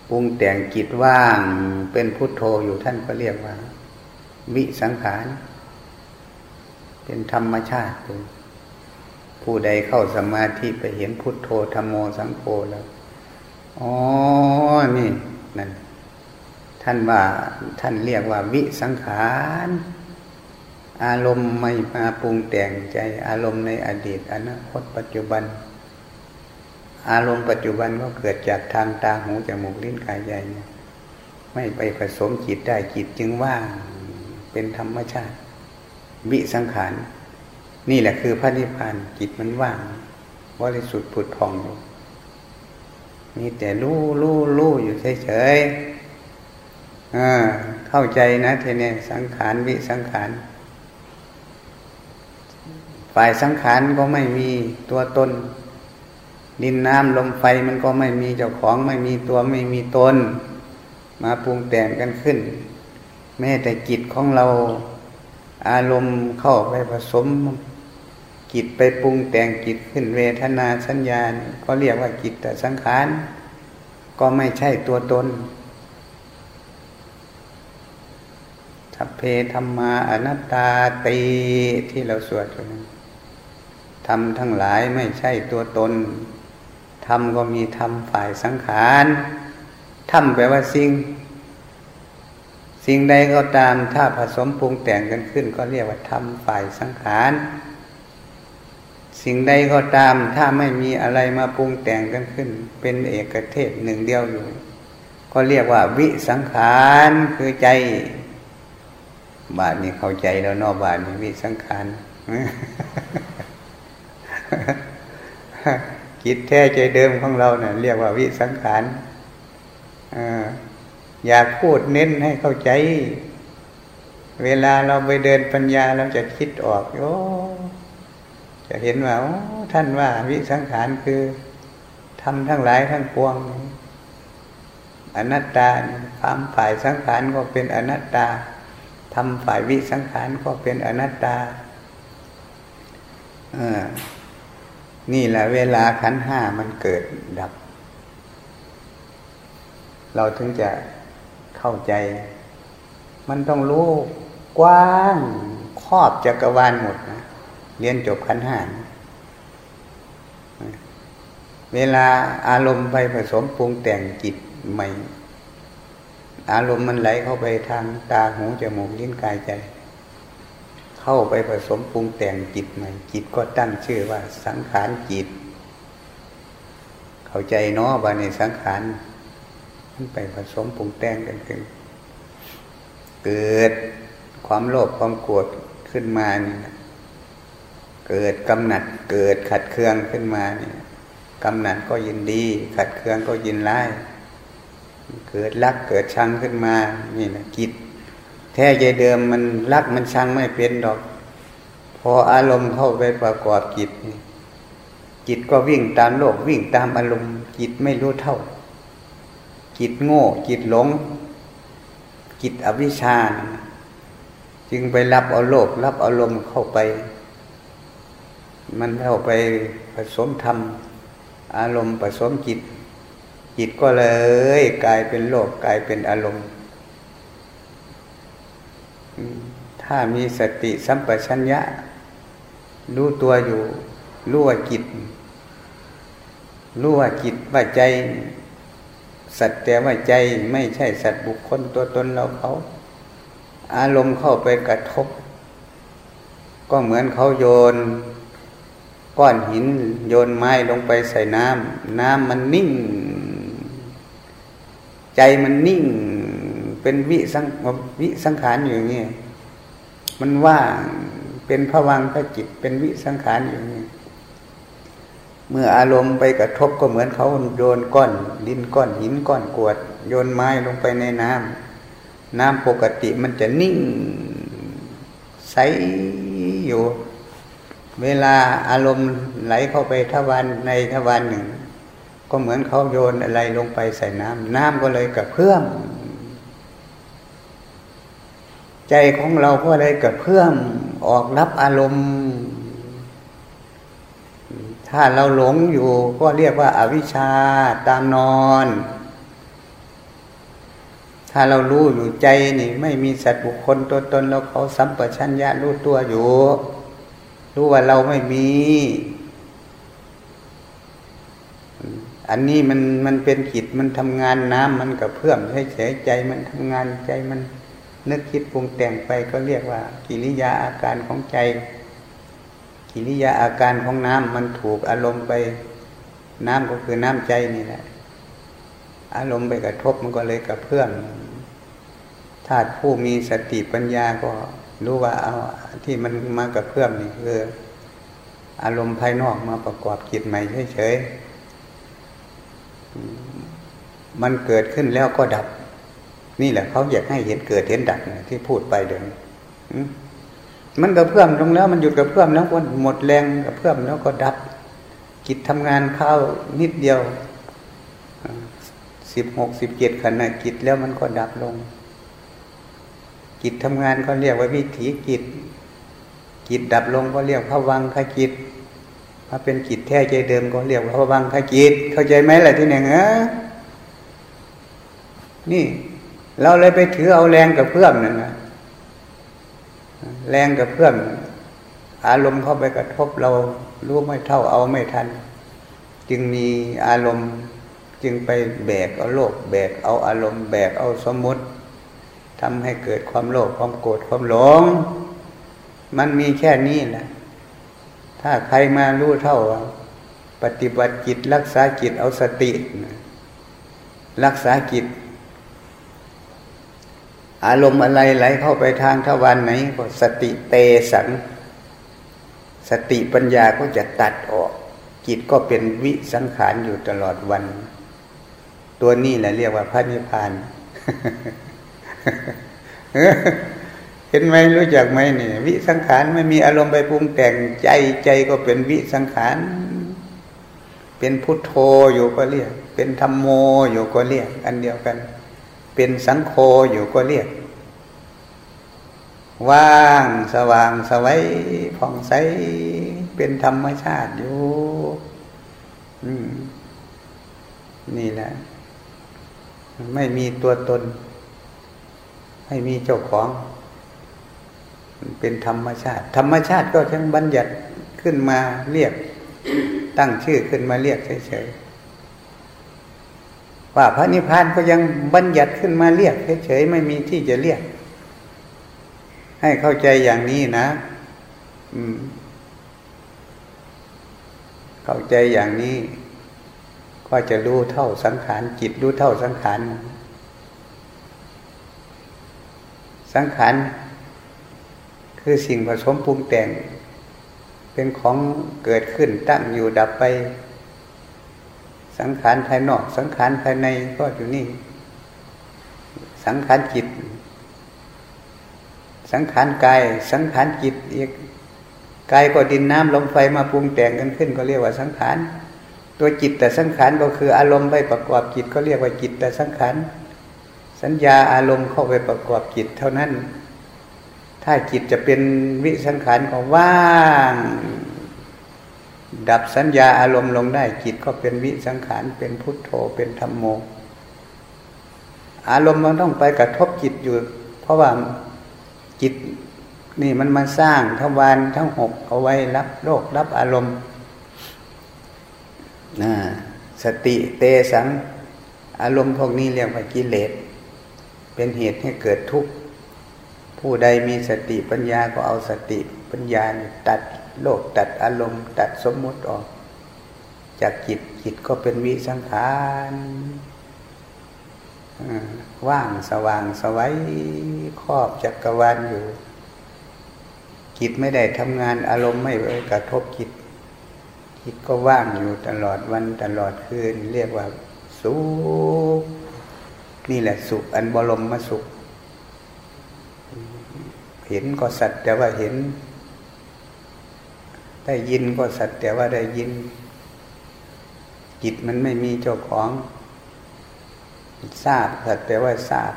ปรุงแต่งจิตว่าง เป็นพุทโธอยู่ท่านก็เรียกว่า วิสังขาร เป็นธรรมชาติผู้ใดเข้าสมาธิไปเห็นพุทโธธรรมโมสังโฆแล้วอ๋อนี่นั่นท่านว่าท่านเรียกว่าวิสังขารอารมณ์ไม่มาปรุงแต่งใจ อารมณ์ในอดีตอนาคตปัจจุบัน อารมณ์ปัจจุบันก็เกิดจากทางตาหูจมูกลิ้นกายใจเนี่ยไม่ไปผสมจิตได้จิตจึงว่างเป็นธรรมชาติ วิสังขาร นี่แหละคือพระนิพพานจิตมันว่างบริสุทธิ์ผุดผ่องอยู่มีแต่รู้รู้รู้อยู่เฉยๆเข้าใจนะทีนี้สังขารวิสังขาร ฝ่ายสังขารก็ไม่มีตัวตน ดินน้ำลมไฟมันก็ไม่มีเจ้าของไม่มีตัวไม่มีตน มาปรุงแต่งกันขึ้น แม้แต่จิตของเรา อารมณ์เข้าไปผสมจิตไปปรุงแต่งจิตขึ้นเวทนาสัญญาก็เรียกว่าจิตแต่สังขาร ก็ไม่ใช่ตัวตนทัพเพธรรมาอนัตตาตีที่เราสวดกันธรรมทั้งหลายไม่ใช่ตัวตนธรรมก็มีธรรมฝ่ายสังขารธรรมแปลว่าสิ่ง สิ่งใดก็ตามถ้าผสมปรุงแต่งกันขึ้น ก็เรียกว่าธรรมฝ่ายสังขาร สิ่งใดก็ตามถ้าไม่มีอะไรมาปรุงแต่งกันขึ้น เป็นเอกเทศหนึ่งเดียวอยู่ ก็เรียกว่าวิสังขารคือใจ บาทนี้เข้าใจแล้วนอบาทนี้วิสังขารจิตแท้ใจเดิมของเราเนะ่ยเรียกว่าวิสังขารอ อยากพูดเน้นให้เข้าใจ เวลาเราไปเดินปัญญาเราจะคิดออกโอ้จะเห็นว่าท่านว่าวิสังขารคือทำทั้งหลายทั้งปวง อนัตตาทำฝ่ายสังขารก็เป็นอนัตตาทำฝ่ายวิสังขารก็เป็นอนัตตาอนี่แหละเวลาขันห้ามันเกิดดับ เราถึงจะ เข้าใจ มันต้องรู้กว้างครอบจักรวาลหมดนะเรียนจบขันห้าเวลาอารมณ์ไปผสมปรุงแต่งจิตใหม่ อารมณ์มันไหลเข้าไปทางตาหูจมูกลิ้นกายใจ เข้าไปผสมปรุงแต่งจิตใหม่ จิตก็ตั้งชื่อว่าสังขารจิต เข้าใจเนาะว่าในสังขาร ไปผสมปรุงแต่งกันขึ้น เกิดความโลภความโกรธขึ้นมานี่เกิดกำหนัดเกิดขัดเคืองขึ้นมานี่กำหนัดก็ยินดี ขัดเคืองก็ยินร้ายเกิดรักเกิดชังขึ้นมา นี่นะจิตแท้ใจเดิมมันรักมันชังไม่เป็นดอก พออารมณ์เข้าไปประกอบจิตจิตก็วิ่งตามโลกวิ่งตามอารมณ์จิตไม่รู้เท่า จิตโง่ จิตหลง จิตอวิชชา จึงไปรับเอาโลกรับอารมณ์เข้าไป มันเข้าไปผสมธรรม อารมณ์ผสมจิต จิตก็เลยกลายเป็นโลกกลายเป็นอารมณ์ ถ้ามีสติสัมปชัญญะ รู้ตัวอยู่ รู้ว่าจิตรู้ว่าจิตว่าใจ สัตว์แต่ว่าใจไม่ใช่สัตว์บุคคลตัวตนเราเขา อารมณ์เข้าไปกระทบ ก็เหมือนเขาโยน ก้อนหินโยนไม้ลงไปใส่น้ำน้ำมันนิ่ง ใจมันนิ่ง เป็นวิสังวิสังขารอยู่อย่างนี้มันว่างเป็นผวังพระจิตเป็นวิสังขารอย่างนี้ เมื่ออารมณ์ไปกระทบก็เหมือนเขาโยนก้อนดินก้อนหินก้อนกวด โยนไม้ลงไปในน้ำน้ำปกติมันจะนิ่งใสอยู่ เวลาอารมณ์ไหลเข้าไปทวารในทวารหนึ่ง ก็เหมือนเขาโยนอะไรลงไปใส่น้ำน้ำก็เลยกระเพื่อมใจของเราก็เลยกระเพื่อมออกรับอารมณ์ ถ้าเราหลงอยู่ก็เรียกว่าอาวิชชาตามนอน ถ้าเรารู้อยู่ใจนี่ไม่มีสัตว์บุคคลตัวตนเราเขาสัมปชัญญะรู้ตัวอยู่ รู้ว่าเราไม่มี อันนี้มันมันเป็นจิตมันทำงานน้ำมันกับเพื่อมให้เฉยใจมันทำงานใจมันนึกคิดปรุงแต่งไปก็เรียกว่ากิริยาอาการของใจ กิริยาอาการของน้ำมันถูกอารมณ์ไปน้ำก็คือน้ำใจนี่แหละ อารมณ์ไปกระทบมันก็เลยกระเพื่อมถ้าผู้มีสติปัญญาก็รู้ว่าเอาที่มันมากระเพื่อมนี่คือ อารมณ์ภายนอกมาประกอบจิตใหม่เฉยๆมันเกิดขึ้นแล้วก็ดับ นี่แหละเขาอยากให้เห็นเกิดเห็นดับที่พูดไปเดิม มันกระเพื่อมลงแล้ว มันหยุดกระเพื่อมแล้วก็หมดแรงกระเพื่อมแล้วก็ดับ กิจทำงานเข้านิดเดียวสิบหกสิบเจ็ดขณะกิจแล้วมันก็ดับลง กิจทำงานก็เรียกว่าวิถีกิจ กิจดับลงก็เรียกพระวังขกิจถ้าเป็นกิจแท้ใจเดิมก็เรียกว่าพระวังขกิจเข้าใจไหมล่ะที่หนึ่งเออนี่ เราเลยไปถือเอาแรงกับเพื่อมนั่นนะ แรงกับเพื่อมอารมณ์เข้าไปกระทบเรารู้ไม่เท่าเอาไม่ทัน จึงมีอารมณ์จึงไปแบกเอาโลกแบกเอาอารมณ์แบกเอาสมมติทำให้เกิดความโลภความโกรธความหลง มันมีแค่นี้แหละถ้าใครมารู้เท่า ปฏิบัติจิตรักษาจิตเอาสติ รักษาจิต อารมณ์อะไรไหลเข้าไปทางทวารไหนก็สติเตสัง สติปัญญาก็จะตัดออก จิตก็เป็นวิสังขารอยู่ตลอดวัน ตัวนี้แหละเรียกว่าพระนิพพาน เห็นไหมรู้จักไหมเนี่ย วิสังขารไม่มีอารมณ์ไปปรุงแต่งใจใจก็เป็นวิสังขาร เป็นพุทโธอยู่ก็เรียก เป็นธรรมโมอยู่ก็เรียก อันเดียวกัน เป็นสังโฆอยู่ก็เรียก ว่างสว่างสวัยผ่องใสเป็นธรรมชาติอยู่นี่แหละ ไม่มีตัวตน ไม่มีเจ้าของ เป็นธรรมชาติ ธรรมชาติก็ทั้งบัญญัติขึ้นมาเรียก ตั้งชื่อขึ้นมาเรียกเฉยๆ ว่าพระนิพพานก็ยังบัญญัติขึ้นมาเรียกเฉยๆไม่มีที่จะเรียก ให้เข้าใจอย่างนี้นะเข้าใจอย่างนี้ ก็จะรู้เท่าสังขารจิตรู้เท่าสังขารสังขารคือสิ่งผสมปรุงแต่ง เป็นของเกิดขึ้นตั้งอยู่ดับไป สังขารภายนอก สังขารภายในก็อยู่นี่ สังขารจิต สังขารกาย สังขารจิตอีกกายก็ดินน้ำลมไฟมาปรุงแต่งกันขึ้น ก็เรียกว่าสังขาร ตัวจิตแต่สังขารก็คืออารมณ์ไปประกอบจิตก็เรียกว่าจิตแต่สังขาร สัญญาอารมณ์เข้าไปประกอบจิตเท่านั้น ถ้าจิตจะเป็นวิสังขารก็ว่าง ดับสัญญาอารมณ์ลงได้จิตก็เป็นวิสังขารเป็นพุทโธเป็นธรรมโม อารมณ์มันต้องไปกระทบจิตอยู่ เพราะว่าจิตนี่มันมาสร้างทวารทั้งหกเอาไว้รับโลกรับอารมณ์สติเตสัง อารมณ์พวกนี้เรียกว่ากิเลส เป็นเหตุให้เกิดทุกข์ ผู้ใดมีสติปัญญาก็เอาสติปัญญาตัด โลกตัดอารมณ์ ตัดสมมุติออก จากจิตจิตก็เป็นวิสังขารว่างสว่างสวัยครอบจักรวาลอยู่ จิตไม่ได้ทำงานอารมณ์ไม่กระทบจิต จิตก็ว่างอยู่ตลอดวันตลอดคืน เรียกว่า สุข นี่แหละสุขอันบรมมาสุข เห็นก็สัตว์แต่ว่าเห็น ได้ยินก็สัตว์แต่ว่าได้ยิน จิตมันไม่มีเจ้าของทราบสัตว์แต่ว่าทราบ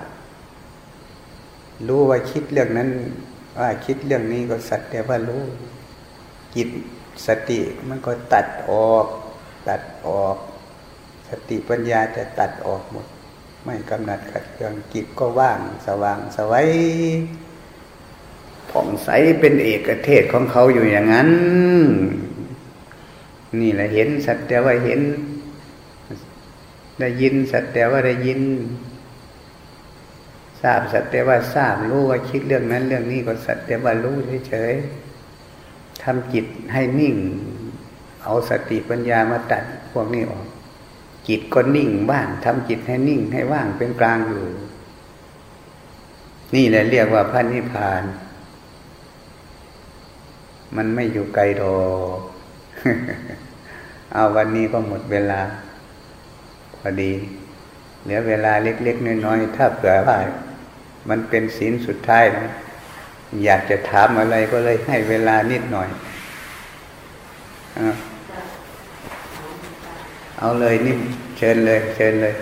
รู้ว่าคิดเรื่องนั้น ว่าคิดเรื่องนี้ก็สัตว์แต่ว่ารู้จิตสติมันก็ตัดออก ตัดออก สติปัญญาจะตัดออกหมด ไม่กำหนัดขัดเคืองจิตก็ว่างสว่างสวัย ผ่องใสเป็นเอกเทศของเขาอยู่อย่างนั้น นี่แหละเห็นสัตว์แต่ว่าเห็น ได้ยินสัตว์แต่ว่าได้ยินทราบสัตว์แต่ว่าทราบรู้ว่าคิดเรื่องนั้น เรื่องนี้ก็สัตว์แต่ว่ารู้เฉยๆทำจิตให้นิ่ง เอาสติปัญญามาตัดพวกนี้ออก จิตก็นิ่งบ้างทำจิตให้นิ่งให้ว่างเป็นกลางอยู่ นี่แหละเรียกว่าพระนิพพาน มันไม่อยู่ไกลดอกเอาวันนี้ก็หมดเวลาพอดี เหลือเวลาเล็กๆน้อยๆถ้าเผื่อว่ามันเป็นศีลสุดท้ายนะอยากจะถามอะไรก็เลยให้เวลานิดหน่อย เอาเลยนิ่มเชิญเลย เชิญเลย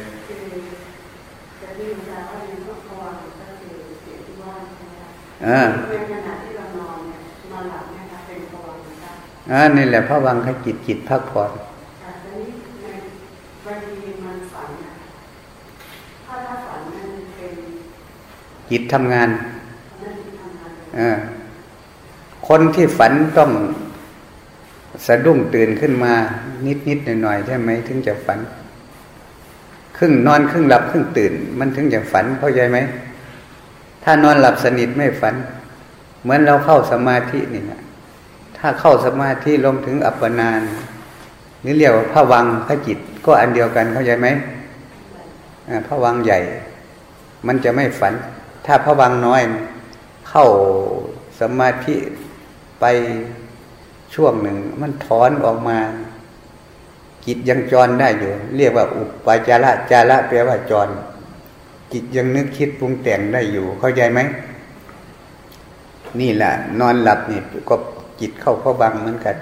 อ่า อ่านี่แหละพระวังขจิตจิตพักผ่อนจิตทำงานคนที่ฝันต้องสะดุ้งตื่นขึ้นมา นิดนิดหน่อยหน่อยใช่ไหมถึงจะฝัน ครึ่งนอนครึ่งหลับครึ่งตื่น มันถึงจะฝันเข้าใจไหม ถ้านอนหลับสนิทไม่ฝัน เหมือนเราเข้าสมาธินี่นะ ถ้าเข้าสมาธิลงถึงอัปปนานนี่เรียกว่าพระวังพระจิตก็อันเดียวกันเข้าใจไหมพระวังใหญ่ มันจะไม่ฝัน ถ้าพระวังน้อย เข้าสมาธิไปช่วงหนึ่ง มันถอนออกมา จิตยังจรได้อยู่ เรียกว่า อุปจาระจาระแปลว่าจร จิตยังนึกคิดปรุงแต่งได้อยู่ เข้าใจไหมนี่แหละนอนหลับนี่ก็ จิตเข้าเข้าบังเหมือนกัน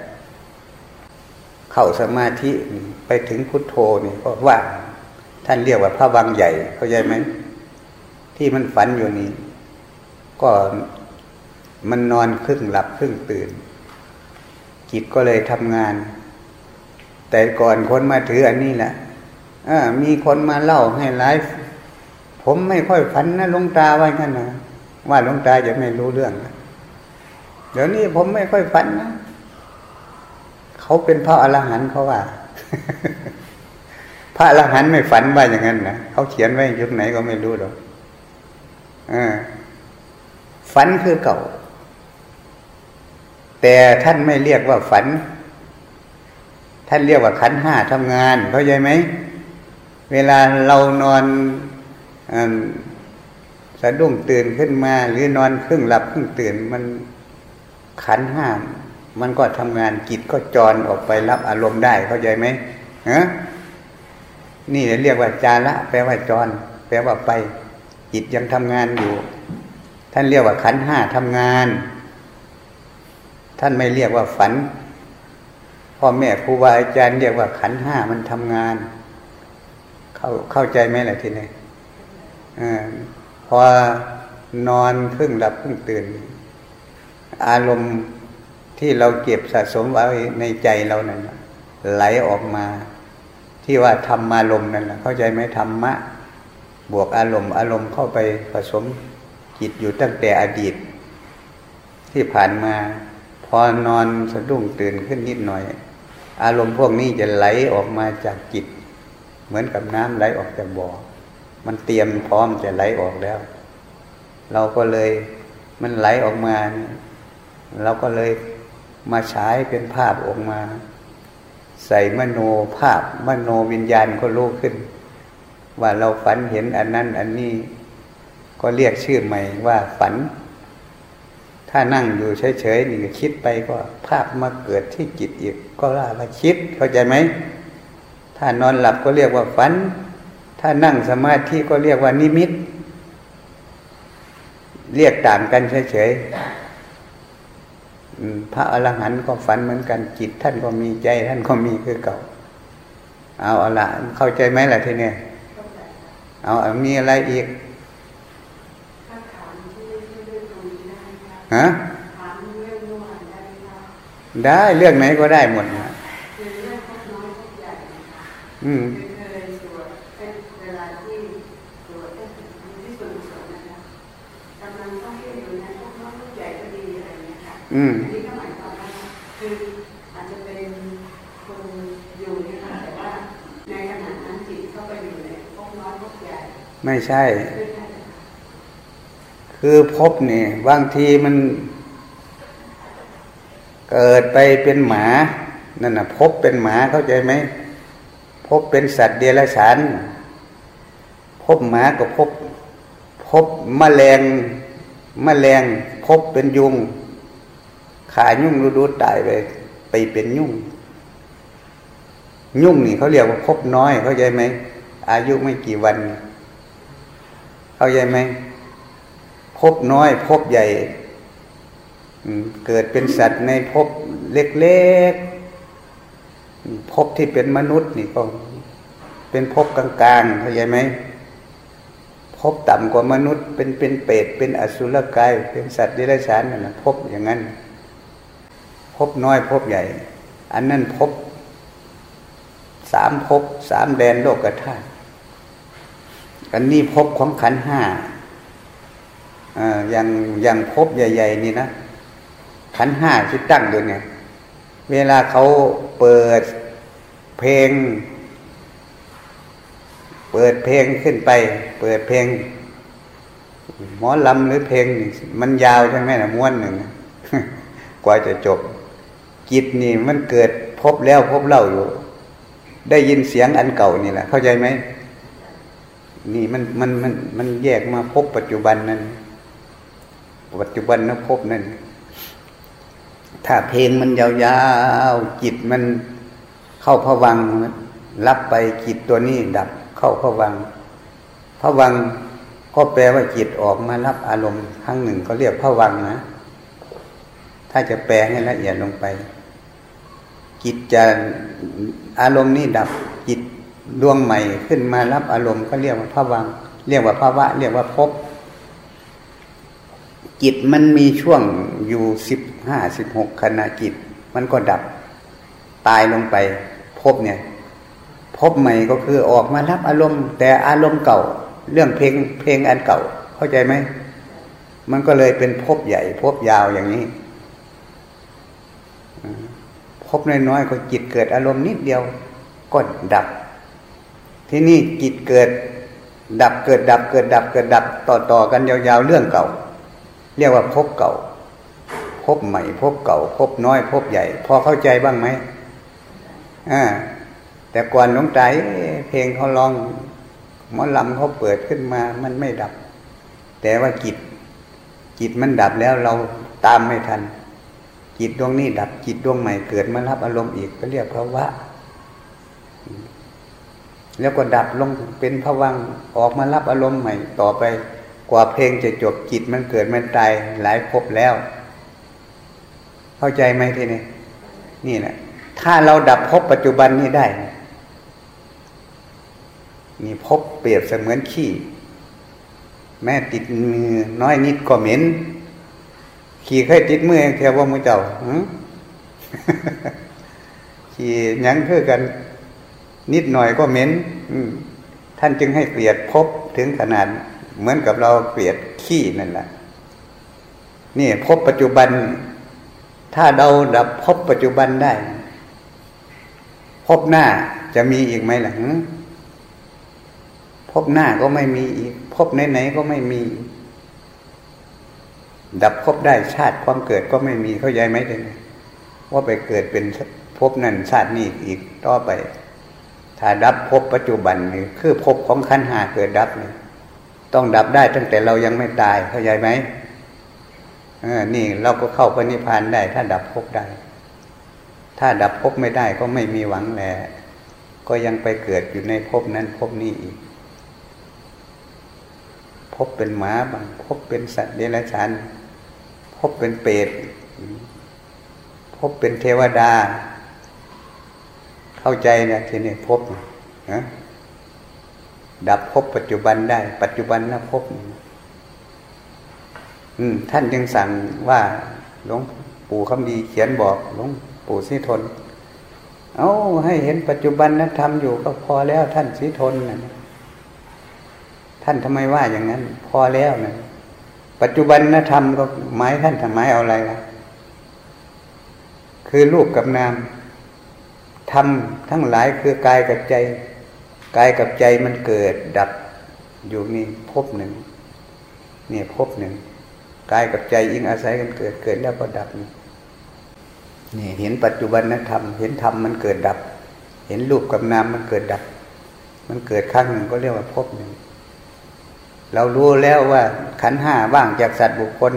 เข้าสมาธิไปถึงพุทโธนี่ก็ว่างท่านเรียกว่าพระวังใหญ่เข้าใจไหมที่มันฝันอยู่นี่ก็มันนอนครึ่งหลับครึ่งตื่น จิตก็เลยทำงาน แต่ก่อนคนมาถืออันนี้แหละมีคนมาเล่าให้ไลฟ์ผมไม่ค่อยฝันนะลงตาไว้กันนะว่าลงตาจะไม่รู้เรื่อง เดี๋ยวนี้ผมไม่ค่อยฝันนะเขาเป็นพระอรหันต์เขาว่า พระอรหันต์ไม่ฝันว่าอย่างนั้นนะเขาเขียนไว้ยุคไหนก็ไม่รู้หรอกฝันคือเก่า แต่ท่านไม่เรียกว่าฝัน ท่านเรียกว่าขันห้าทำงานเข้าใจไหม เวลาเรานอนสะดุ้งตื่นขึ้นมา หรือนอนครึ่งหลับครึ่งตื่นมัน ขันห้ามันก็ทำงานจิตก็จรออกไปรับอารมณ์ได้เข้าใจไหมฮะนี่เรียกว่าจาระแปลว่าจร แปลว่าไป จิตยังทำงานอยู่ ท่านเรียกว่าขันห้าทำงาน ท่านไม่เรียกว่าฝันพ่อแม่ครูบาอาจารย์เรียกว่าขันห้ามันทำงาน เข้าเข้าใจไหมล่ะทีนี้อพอนอนครึ่งหลับครึ่งตื่น อารมณ์ที่เราเก็บสะสมไว้ในใจเรานั่นไหลออกมา ที่ว่าธรรมารมณ์นั่นแหละเข้าใจไหมธรรมะ บวกอารมณ์อารมณ์เข้าไปผสมจิตอยู่ตั้งแต่อดีต ที่ผ่านมาพอนอนสะดุ้งตื่นขึ้นนิดหน่อย อารมณ์พวกนี้จะไหลออกมาจากจิต เหมือนกับน้ำไหลออกจากบ่อ มันเตรียมพร้อมจะไหลออกแล้ว เราก็เลยมันไหลออกมา เราก็เลยมาฉายเป็นภาพออกมา ใส่มโนภาพมโนวิญญาณก็รู้ขึ้น ว่าเราฝันเห็นอันนั้นอันนี้ก็เรียกชื่อใหม่ว่าฝัน ถ้านั่งอยู่เฉยๆนี่คิดไปก็ภาพมาเกิดที่จิตอีกก็ว่าว่าคิดเข้าใจไหมถ้านอนหลับก็เรียกว่าฝัน ถ้านั่งสมาธิก็เรียกว่านิมิต เรียกต่างกันเฉยๆ พระอรหันต์ก็ฝันเหมือนกันจิต ท่านก็มีใจท่านก็มีคือเก่า เอาเอาละเข้าใจไหมล่ะทีนี้เอามีอะไรอีกฮะได้เรื่องไหนก็ได้หมดนะอืม อืมคืออาจจะเป็นคนอยู่นี่ค่ะแต่ว่าในขณะนั้นจิตเข้าไปอยู่ในพบน้อยพบใหญ่ไม่ใช่ คือพบนี่บางทีมัน เกิดไปเป็นหมานั่นน่ะพบเป็นหมาเข้าใจไหมพบเป็นสัตว์เดรัจฉานพบหมาก็พบ พบมแมลงมแมลงพบเป็นยุง ขายุ่งรูดูตายไปไปเป็นยุ่ง ยุ่งนี่เขาเรียกว่าพบน้อยเข้าใจไหมอายุไม่กี่วัน เข้าใจไหมพบน้อยพบใหญ่เกิดเป็นสัตว์ในพบเล็กๆพบที่เป็นมนุษย์นี่ก็เป็นพบกลางๆเข้าใจไหมพบต่ำกว่ามนุษย์ เป็นเป็นเปรตเป็นอสุรกาย เป็นสัตว์ดรัจฉานนั่นนะพบอย่างนั้น พบน้อยพบใหญ่ อันนั้นพบสามพบสามแดนโลกธาตุอันนี้พบของขันห้าอย่างอย่างพบใหญ่ ๆ นี่นะขันห้าที่ตั้งอยู่เนี่ย เวลาเขาเปิดเพลง เปิดเพลงขึ้นไป เปิดเพลง หมอลำหรือเพลง มันยาวใช่ไหมนะม้วนหนึ่งกว่าจะจบ จิตนี่มันเกิดพบแล้วพบเล่าอยู่ ได้ยินเสียงอันเก่านี่แหละ เข้าใจไหมนี่มันมันมันมันแยกมาพบปัจจุบันนั้น ปัจจุบันนะพบนั่นถ้าเพลงมันยาวๆจิตมันเข้าพวังรับไปจิตตัวนี้ดับเข้าพวังพวังก็แปลว่าจิตออกมารับอารมณ์ครั้งหนึ่งก็เรียกพวังนะถ้าจะแปลให้ละเอียดลงไป จิตจะอารมณ์นี้ดับจิตดวงใหม่ขึ้นมารับอารมณ์ก็เรียกว่าภวัง เรียกว่าภาวะ เรียกว่าพบ จิตมันมีช่วงอยู่สิบห้าสิบหกขณะจิต มันก็ดับตายลงไป พบเนี่ย พบใหม่ก็คือออกมารับอารมณ์ แต่อารมณ์เก่า เรื่องเพลงเพลงอันเก่า เข้าใจไหมมันก็เลยเป็นพบใหญ่ พบยาวอย่างนี้ พบน้อยๆก็จิตเกิดอารมณ์นิดเดียวก็ดับ ที่นี่จิตเกิด ดับเกิดดับ เกิดดับ เกิดดับต่อต่อกันยาวๆเรื่องเก่า เรียกว่าพบเก่า พบใหม่ พบเก่า พบน้อย พบใหญ่ พอเข้าใจบ้างไหมอ่าแต่ก่อนหลวงตาเพลงเขาลองหมอลำเขาเปิดขึ้นมามันไม่ดับ แต่ว่าจิตจิตมันดับแล้วเราตามไม่ทัน จิตดวงนี้ดับจิตดวงใหม่เกิดมารับอารมณ์อีกก็เรียกภาวะ แล้วก็ดับลงเป็นภวังออกมารับอารมณ์ใหม่ต่อไป กว่าเพลงจะจบจิตมันเกิดมันตายหลายภพแล้ว เข้าใจไหมทีนี้นี่แหละถ้าเราดับภพปัจจุบันนี้ได้ มีภพเปรียบเสมือนขี้ แม่ติดมือน้อยนิดก็เหม็น ขี่เคยติดมือเทียบว่ามือเจ้าขี่ยังคือกัน นิดหน่อยก็เหม็นท่านจึงให้เกลียดพบถึงขนาด เหมือนกับเราเกลียดขี้นั่นแหละนี่พบปัจจุบัน ถ้าเราดับพบปัจจุบันได้ พบหน้าจะมีอีกไหมหล่ะพบหน้าก็ไม่มีอีก พบไหนๆก็ไม่มี ดับพบได้ชาติความเกิดก็ไม่มีเข้าใจไหมเด็กว่าไปเกิดเป็นพบนั่นชาตินี้อีกต่อไป ถ้าดับพบปัจจุบันนี่คือพบของขันหาเกิดดับนี่ต้องดับได้ตั้งแต่เรายังไม่ตายเข้าใจไหมเออนี่เราก็เข้าพระนิพพานได้ ถ้าดับภพได้ ถ้าดับภพไม่ได้ก็ไม่มีหวังแหละก็ยังไปเกิดอยู่ในภพนั้นภพนี้อีกภพเป็นหมาบางภพเป็นสัตว์เดรัจฉาน ภพเป็นเปรตภพเป็นเทวดา เข้าใจนะทีนี้ภพนะดับภพปัจจุบันได้ ปัจจุบันนะภพท่านจึงสั่งว่าหลวงปู่คำดีเขียนบอกหลวงปู่สีทน เอาให้เห็นปัจจุบันนะทำอยู่ก็พอแล้วท่านสีทนนะท่านทำไมว่าอย่างนั้น พอแล้วนะ ปัจจุบันนะทำก็หมายท่านทำไมเอาอะไรล่ะ คือรูปกับนามทำทั้งหลายคือกายกับใจกายกับใจมันเกิดดับอยู่นี่พบหนึ่งเนี่ยพบหนึ่งกายกับใจยิ่งอาศัยกันเกิดเกิดแล้วก็ดับนี่เห็นปัจจุบันนธรรม เห็นธรรมมันเกิดดับ เห็นรูปกับนามมันเกิดดับ มันเกิดครั้งหนึ่งก็เรียกว่าพบหนึ่ง เรารู้แล้วว่าขันห้าว่างจากสัตว์บุคคล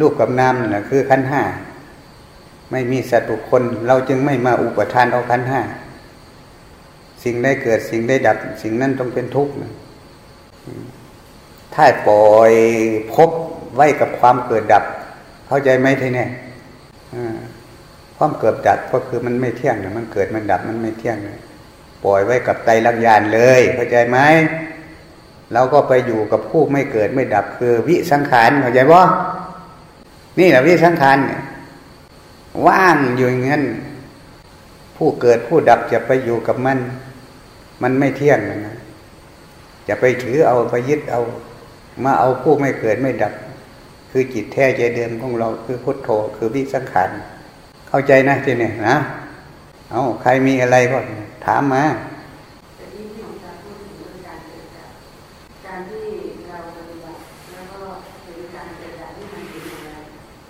รูปกับนามนั่ะคือขันห้าไม่มีสัตว์บุคคล เราจึงไม่มาอุปทานเอาขันห้าสิ่งได้เกิดสิ่งได้ดับ สิ่งนั้นต้องเป็นทุกข์ถ้าปล่อยพบไว้กับความเกิดดับ เข้าใจไหมทีนี้ความเกิดดับก็คือมันไม่เที่ยงนะมันเกิดมันดับมันไม่เที่ยงเลยปล่อยไว้กับไตรลักษณ์เลย เข้าใจไหม เราก็ไปอยู่กับผู้ไม่เกิดไม่ดับคือวิสังขารเข้าใจบ่นี่แหละวิสังขารว่างอยู่อย่างนั้นผู้เกิดผู้ดับจะไปอยู่กับมัน มันไม่เที่ยงนะจะไปถือเอาไปยึดเอา มาเอาผู้ไม่เกิดไม่ดับ คือจิตแท้ใจเดิมของเราคือพุทโธคือวิสังขารเข้าใจนะทีนี้นะเอาใครมีอะไรก็ถามมา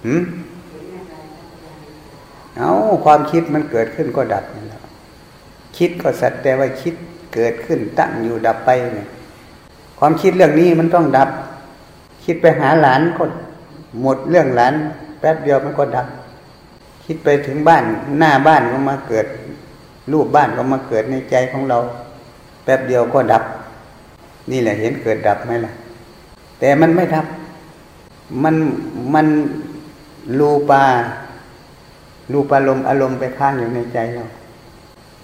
หืมเอาความคิดมันเกิดขึ้นก็ดับนี่แหละคิดก็สัตว์แต่ว่าคิดเกิดขึ้นตั้งอยู่ดับไปเนี่ยความคิดเรื่องนี้มันต้องดับ คิดไปหาหลานก็หมดเรื่องหลาน แป๊บเดียวมันก็ดับ คิดไปถึงบ้านหน้าบ้านก็มาเกิด รูปบ้านก็มาเกิดในใจของเรา แป๊บเดียวก็ดับ นี่แหละเห็นเกิดดับไหมล่ะ แต่มันไม่ดับ มันมัน รูปารูปอารมณ์อารมณ์ไปข้างอยู่ในใจเรา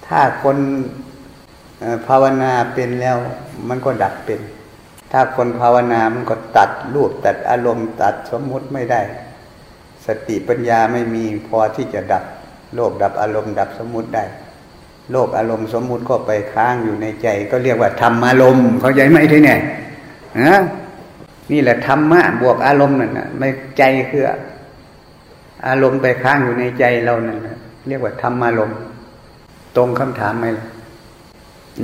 ถ้าคนภาวนาเป็นแล้วมันก็ดับเป็น ถ้าคนภาวนามันก็ตัดรูปตัดอารมณ์ตัดสมมุติไม่ได้ สติปัญญาไม่มีพอที่จะดับโลกดับอารมณ์ดับสมมุติได้ โลกอารมณ์สมมุติก็ไปค้างอยู่ในใจ ก็เรียกว่าธรรมอารมณ์เขาใจไหมที่เนี่ยนะนี่แหละธรรมะบวกอารมณ์นั่นนะไม่ใจคือ อารมณ์ไปค้างอยู่ในใจเรานั่นนะเรียกว่าธรรมอารมณ์ตรงคำถามไหมล่ะ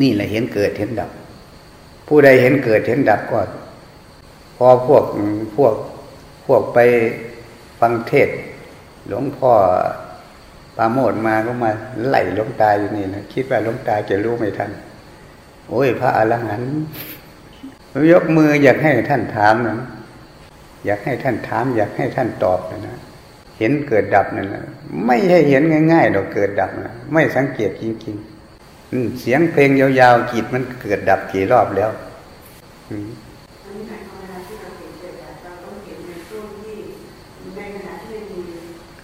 นี่แหละเห็นเกิดเห็นดับ ผู้ใดเห็นเกิดเห็นดับก็พอพวกพวกพวกไปฟังเทศ หลวงพ่อปาโมดมาก็มาไล่หลวงตาอยู่นี่นะคิดว่าหลวงตาจะรู้ไม่ทัน โอ้ย พระอรหันต์ยกมืออยากให้ท่านถามนะอยากให้ท่านถาม อยากให้ท่านตอบนะนะ เห็นเกิดดับนั่นนะไม่ใช่เห็นง่ายๆหรอกเกิดดับนะไม่สังเกตจริงๆเสียงเพลงยาวๆจิตมันเกิดดับกี่รอบแล้ว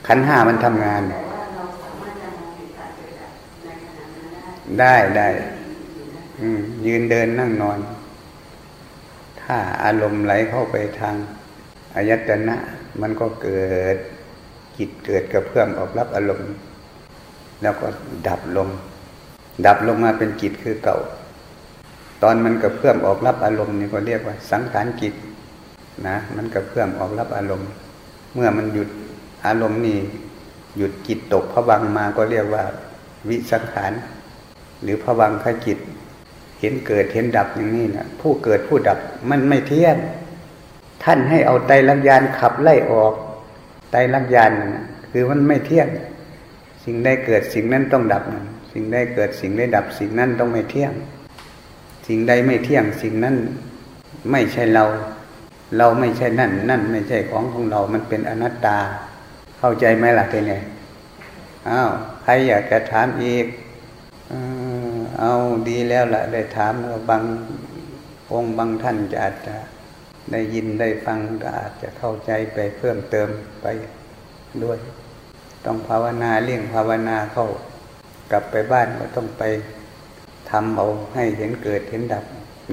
ขันห้ามันทำงาน ได้ได้ยืนเดินนั่งนอน ถ้าอารมณ์ไหลเข้าไปทางอายตนะ มันก็เกิด จิตเกิดกระเพื่อมออกรับอารมณ์ แล้วก็ดับลง ดับลงมาเป็นจิตคือเก่า ตอนมันกระเพื่อมออกรับอารมณ์นี่ก็เรียกว่า สังขารจิตนะมันกระเพื่อมออกรับอารมณ์ เมื่อมันหยุดอารมณ์นี่หยุดจิตตกผวังมาก็เรียกว่า วิสังขารหรือผวังขจิต เห็นเกิดเห็นดับอย่างนี้นะผู้เกิดผู้ดับมันไม่เที่ยงท่านให้เอาไตรลักษานขับไล่ออก ตรลักษานนะคือมันไม่เที่ยง สิ่งใดเกิดสิ่งนั้นต้องดับ สิ่งใดเกิดสิ่งใดดับ สิ่งนั้นต้องไม่เที่ยง สิ่งใดไม่เที่ยง สิ่งนั้นไม่ใช่เรา เราไม่ใช่นั่น นั่นไม่ใช่ของของเรา มันเป็นอนัตตา เข้าใจไหมล่ะทีนี้อ้าวใครอยากจะถามอีกเอาดีแล้วล่ะ ได้ถามบางองค์บางท่านจะอาจจะ ได้ยินได้ฟังก็อาจจะเข้าใจไปเพิ่มเติมไปด้วย ต้องภาวนาเลี่ยงภาวนาเข้ากลับไปบ้านก็ต้องไปทำเอาให้เห็นเกิดเห็นดับ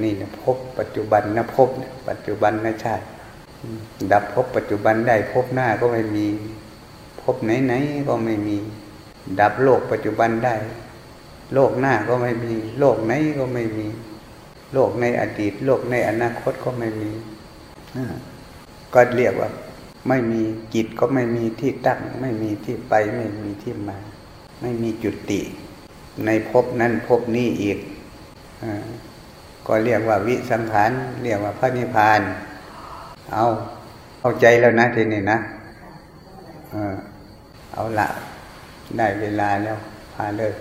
นี่นะพบปัจจุบันนะพบปัจจุบันนะชาติดับพบปัจจุบันได้พบหน้าก็ไม่มีพบไหนๆก็ไม่มี ดับโลกปัจจุบันได้ โลกหน้าก็ไม่มี โลกไหนก็ไม่มี โลกในอดีต โลกในอนาคตก็ไม่มี ก็เรียกว่า ไม่มีจิตก็ไม่มีที่ตั้ง ไม่มีที่ไปไม่มีที่มา ไม่มีจุดติ ในภพนั้นภพนี้อีกอก็เรียกว่าวิสังขารเรียกว่าพระนิพพาน เอาเข้าใจแล้วนะทีนี้นะเอาละได้เวลาแล้วพาเลิก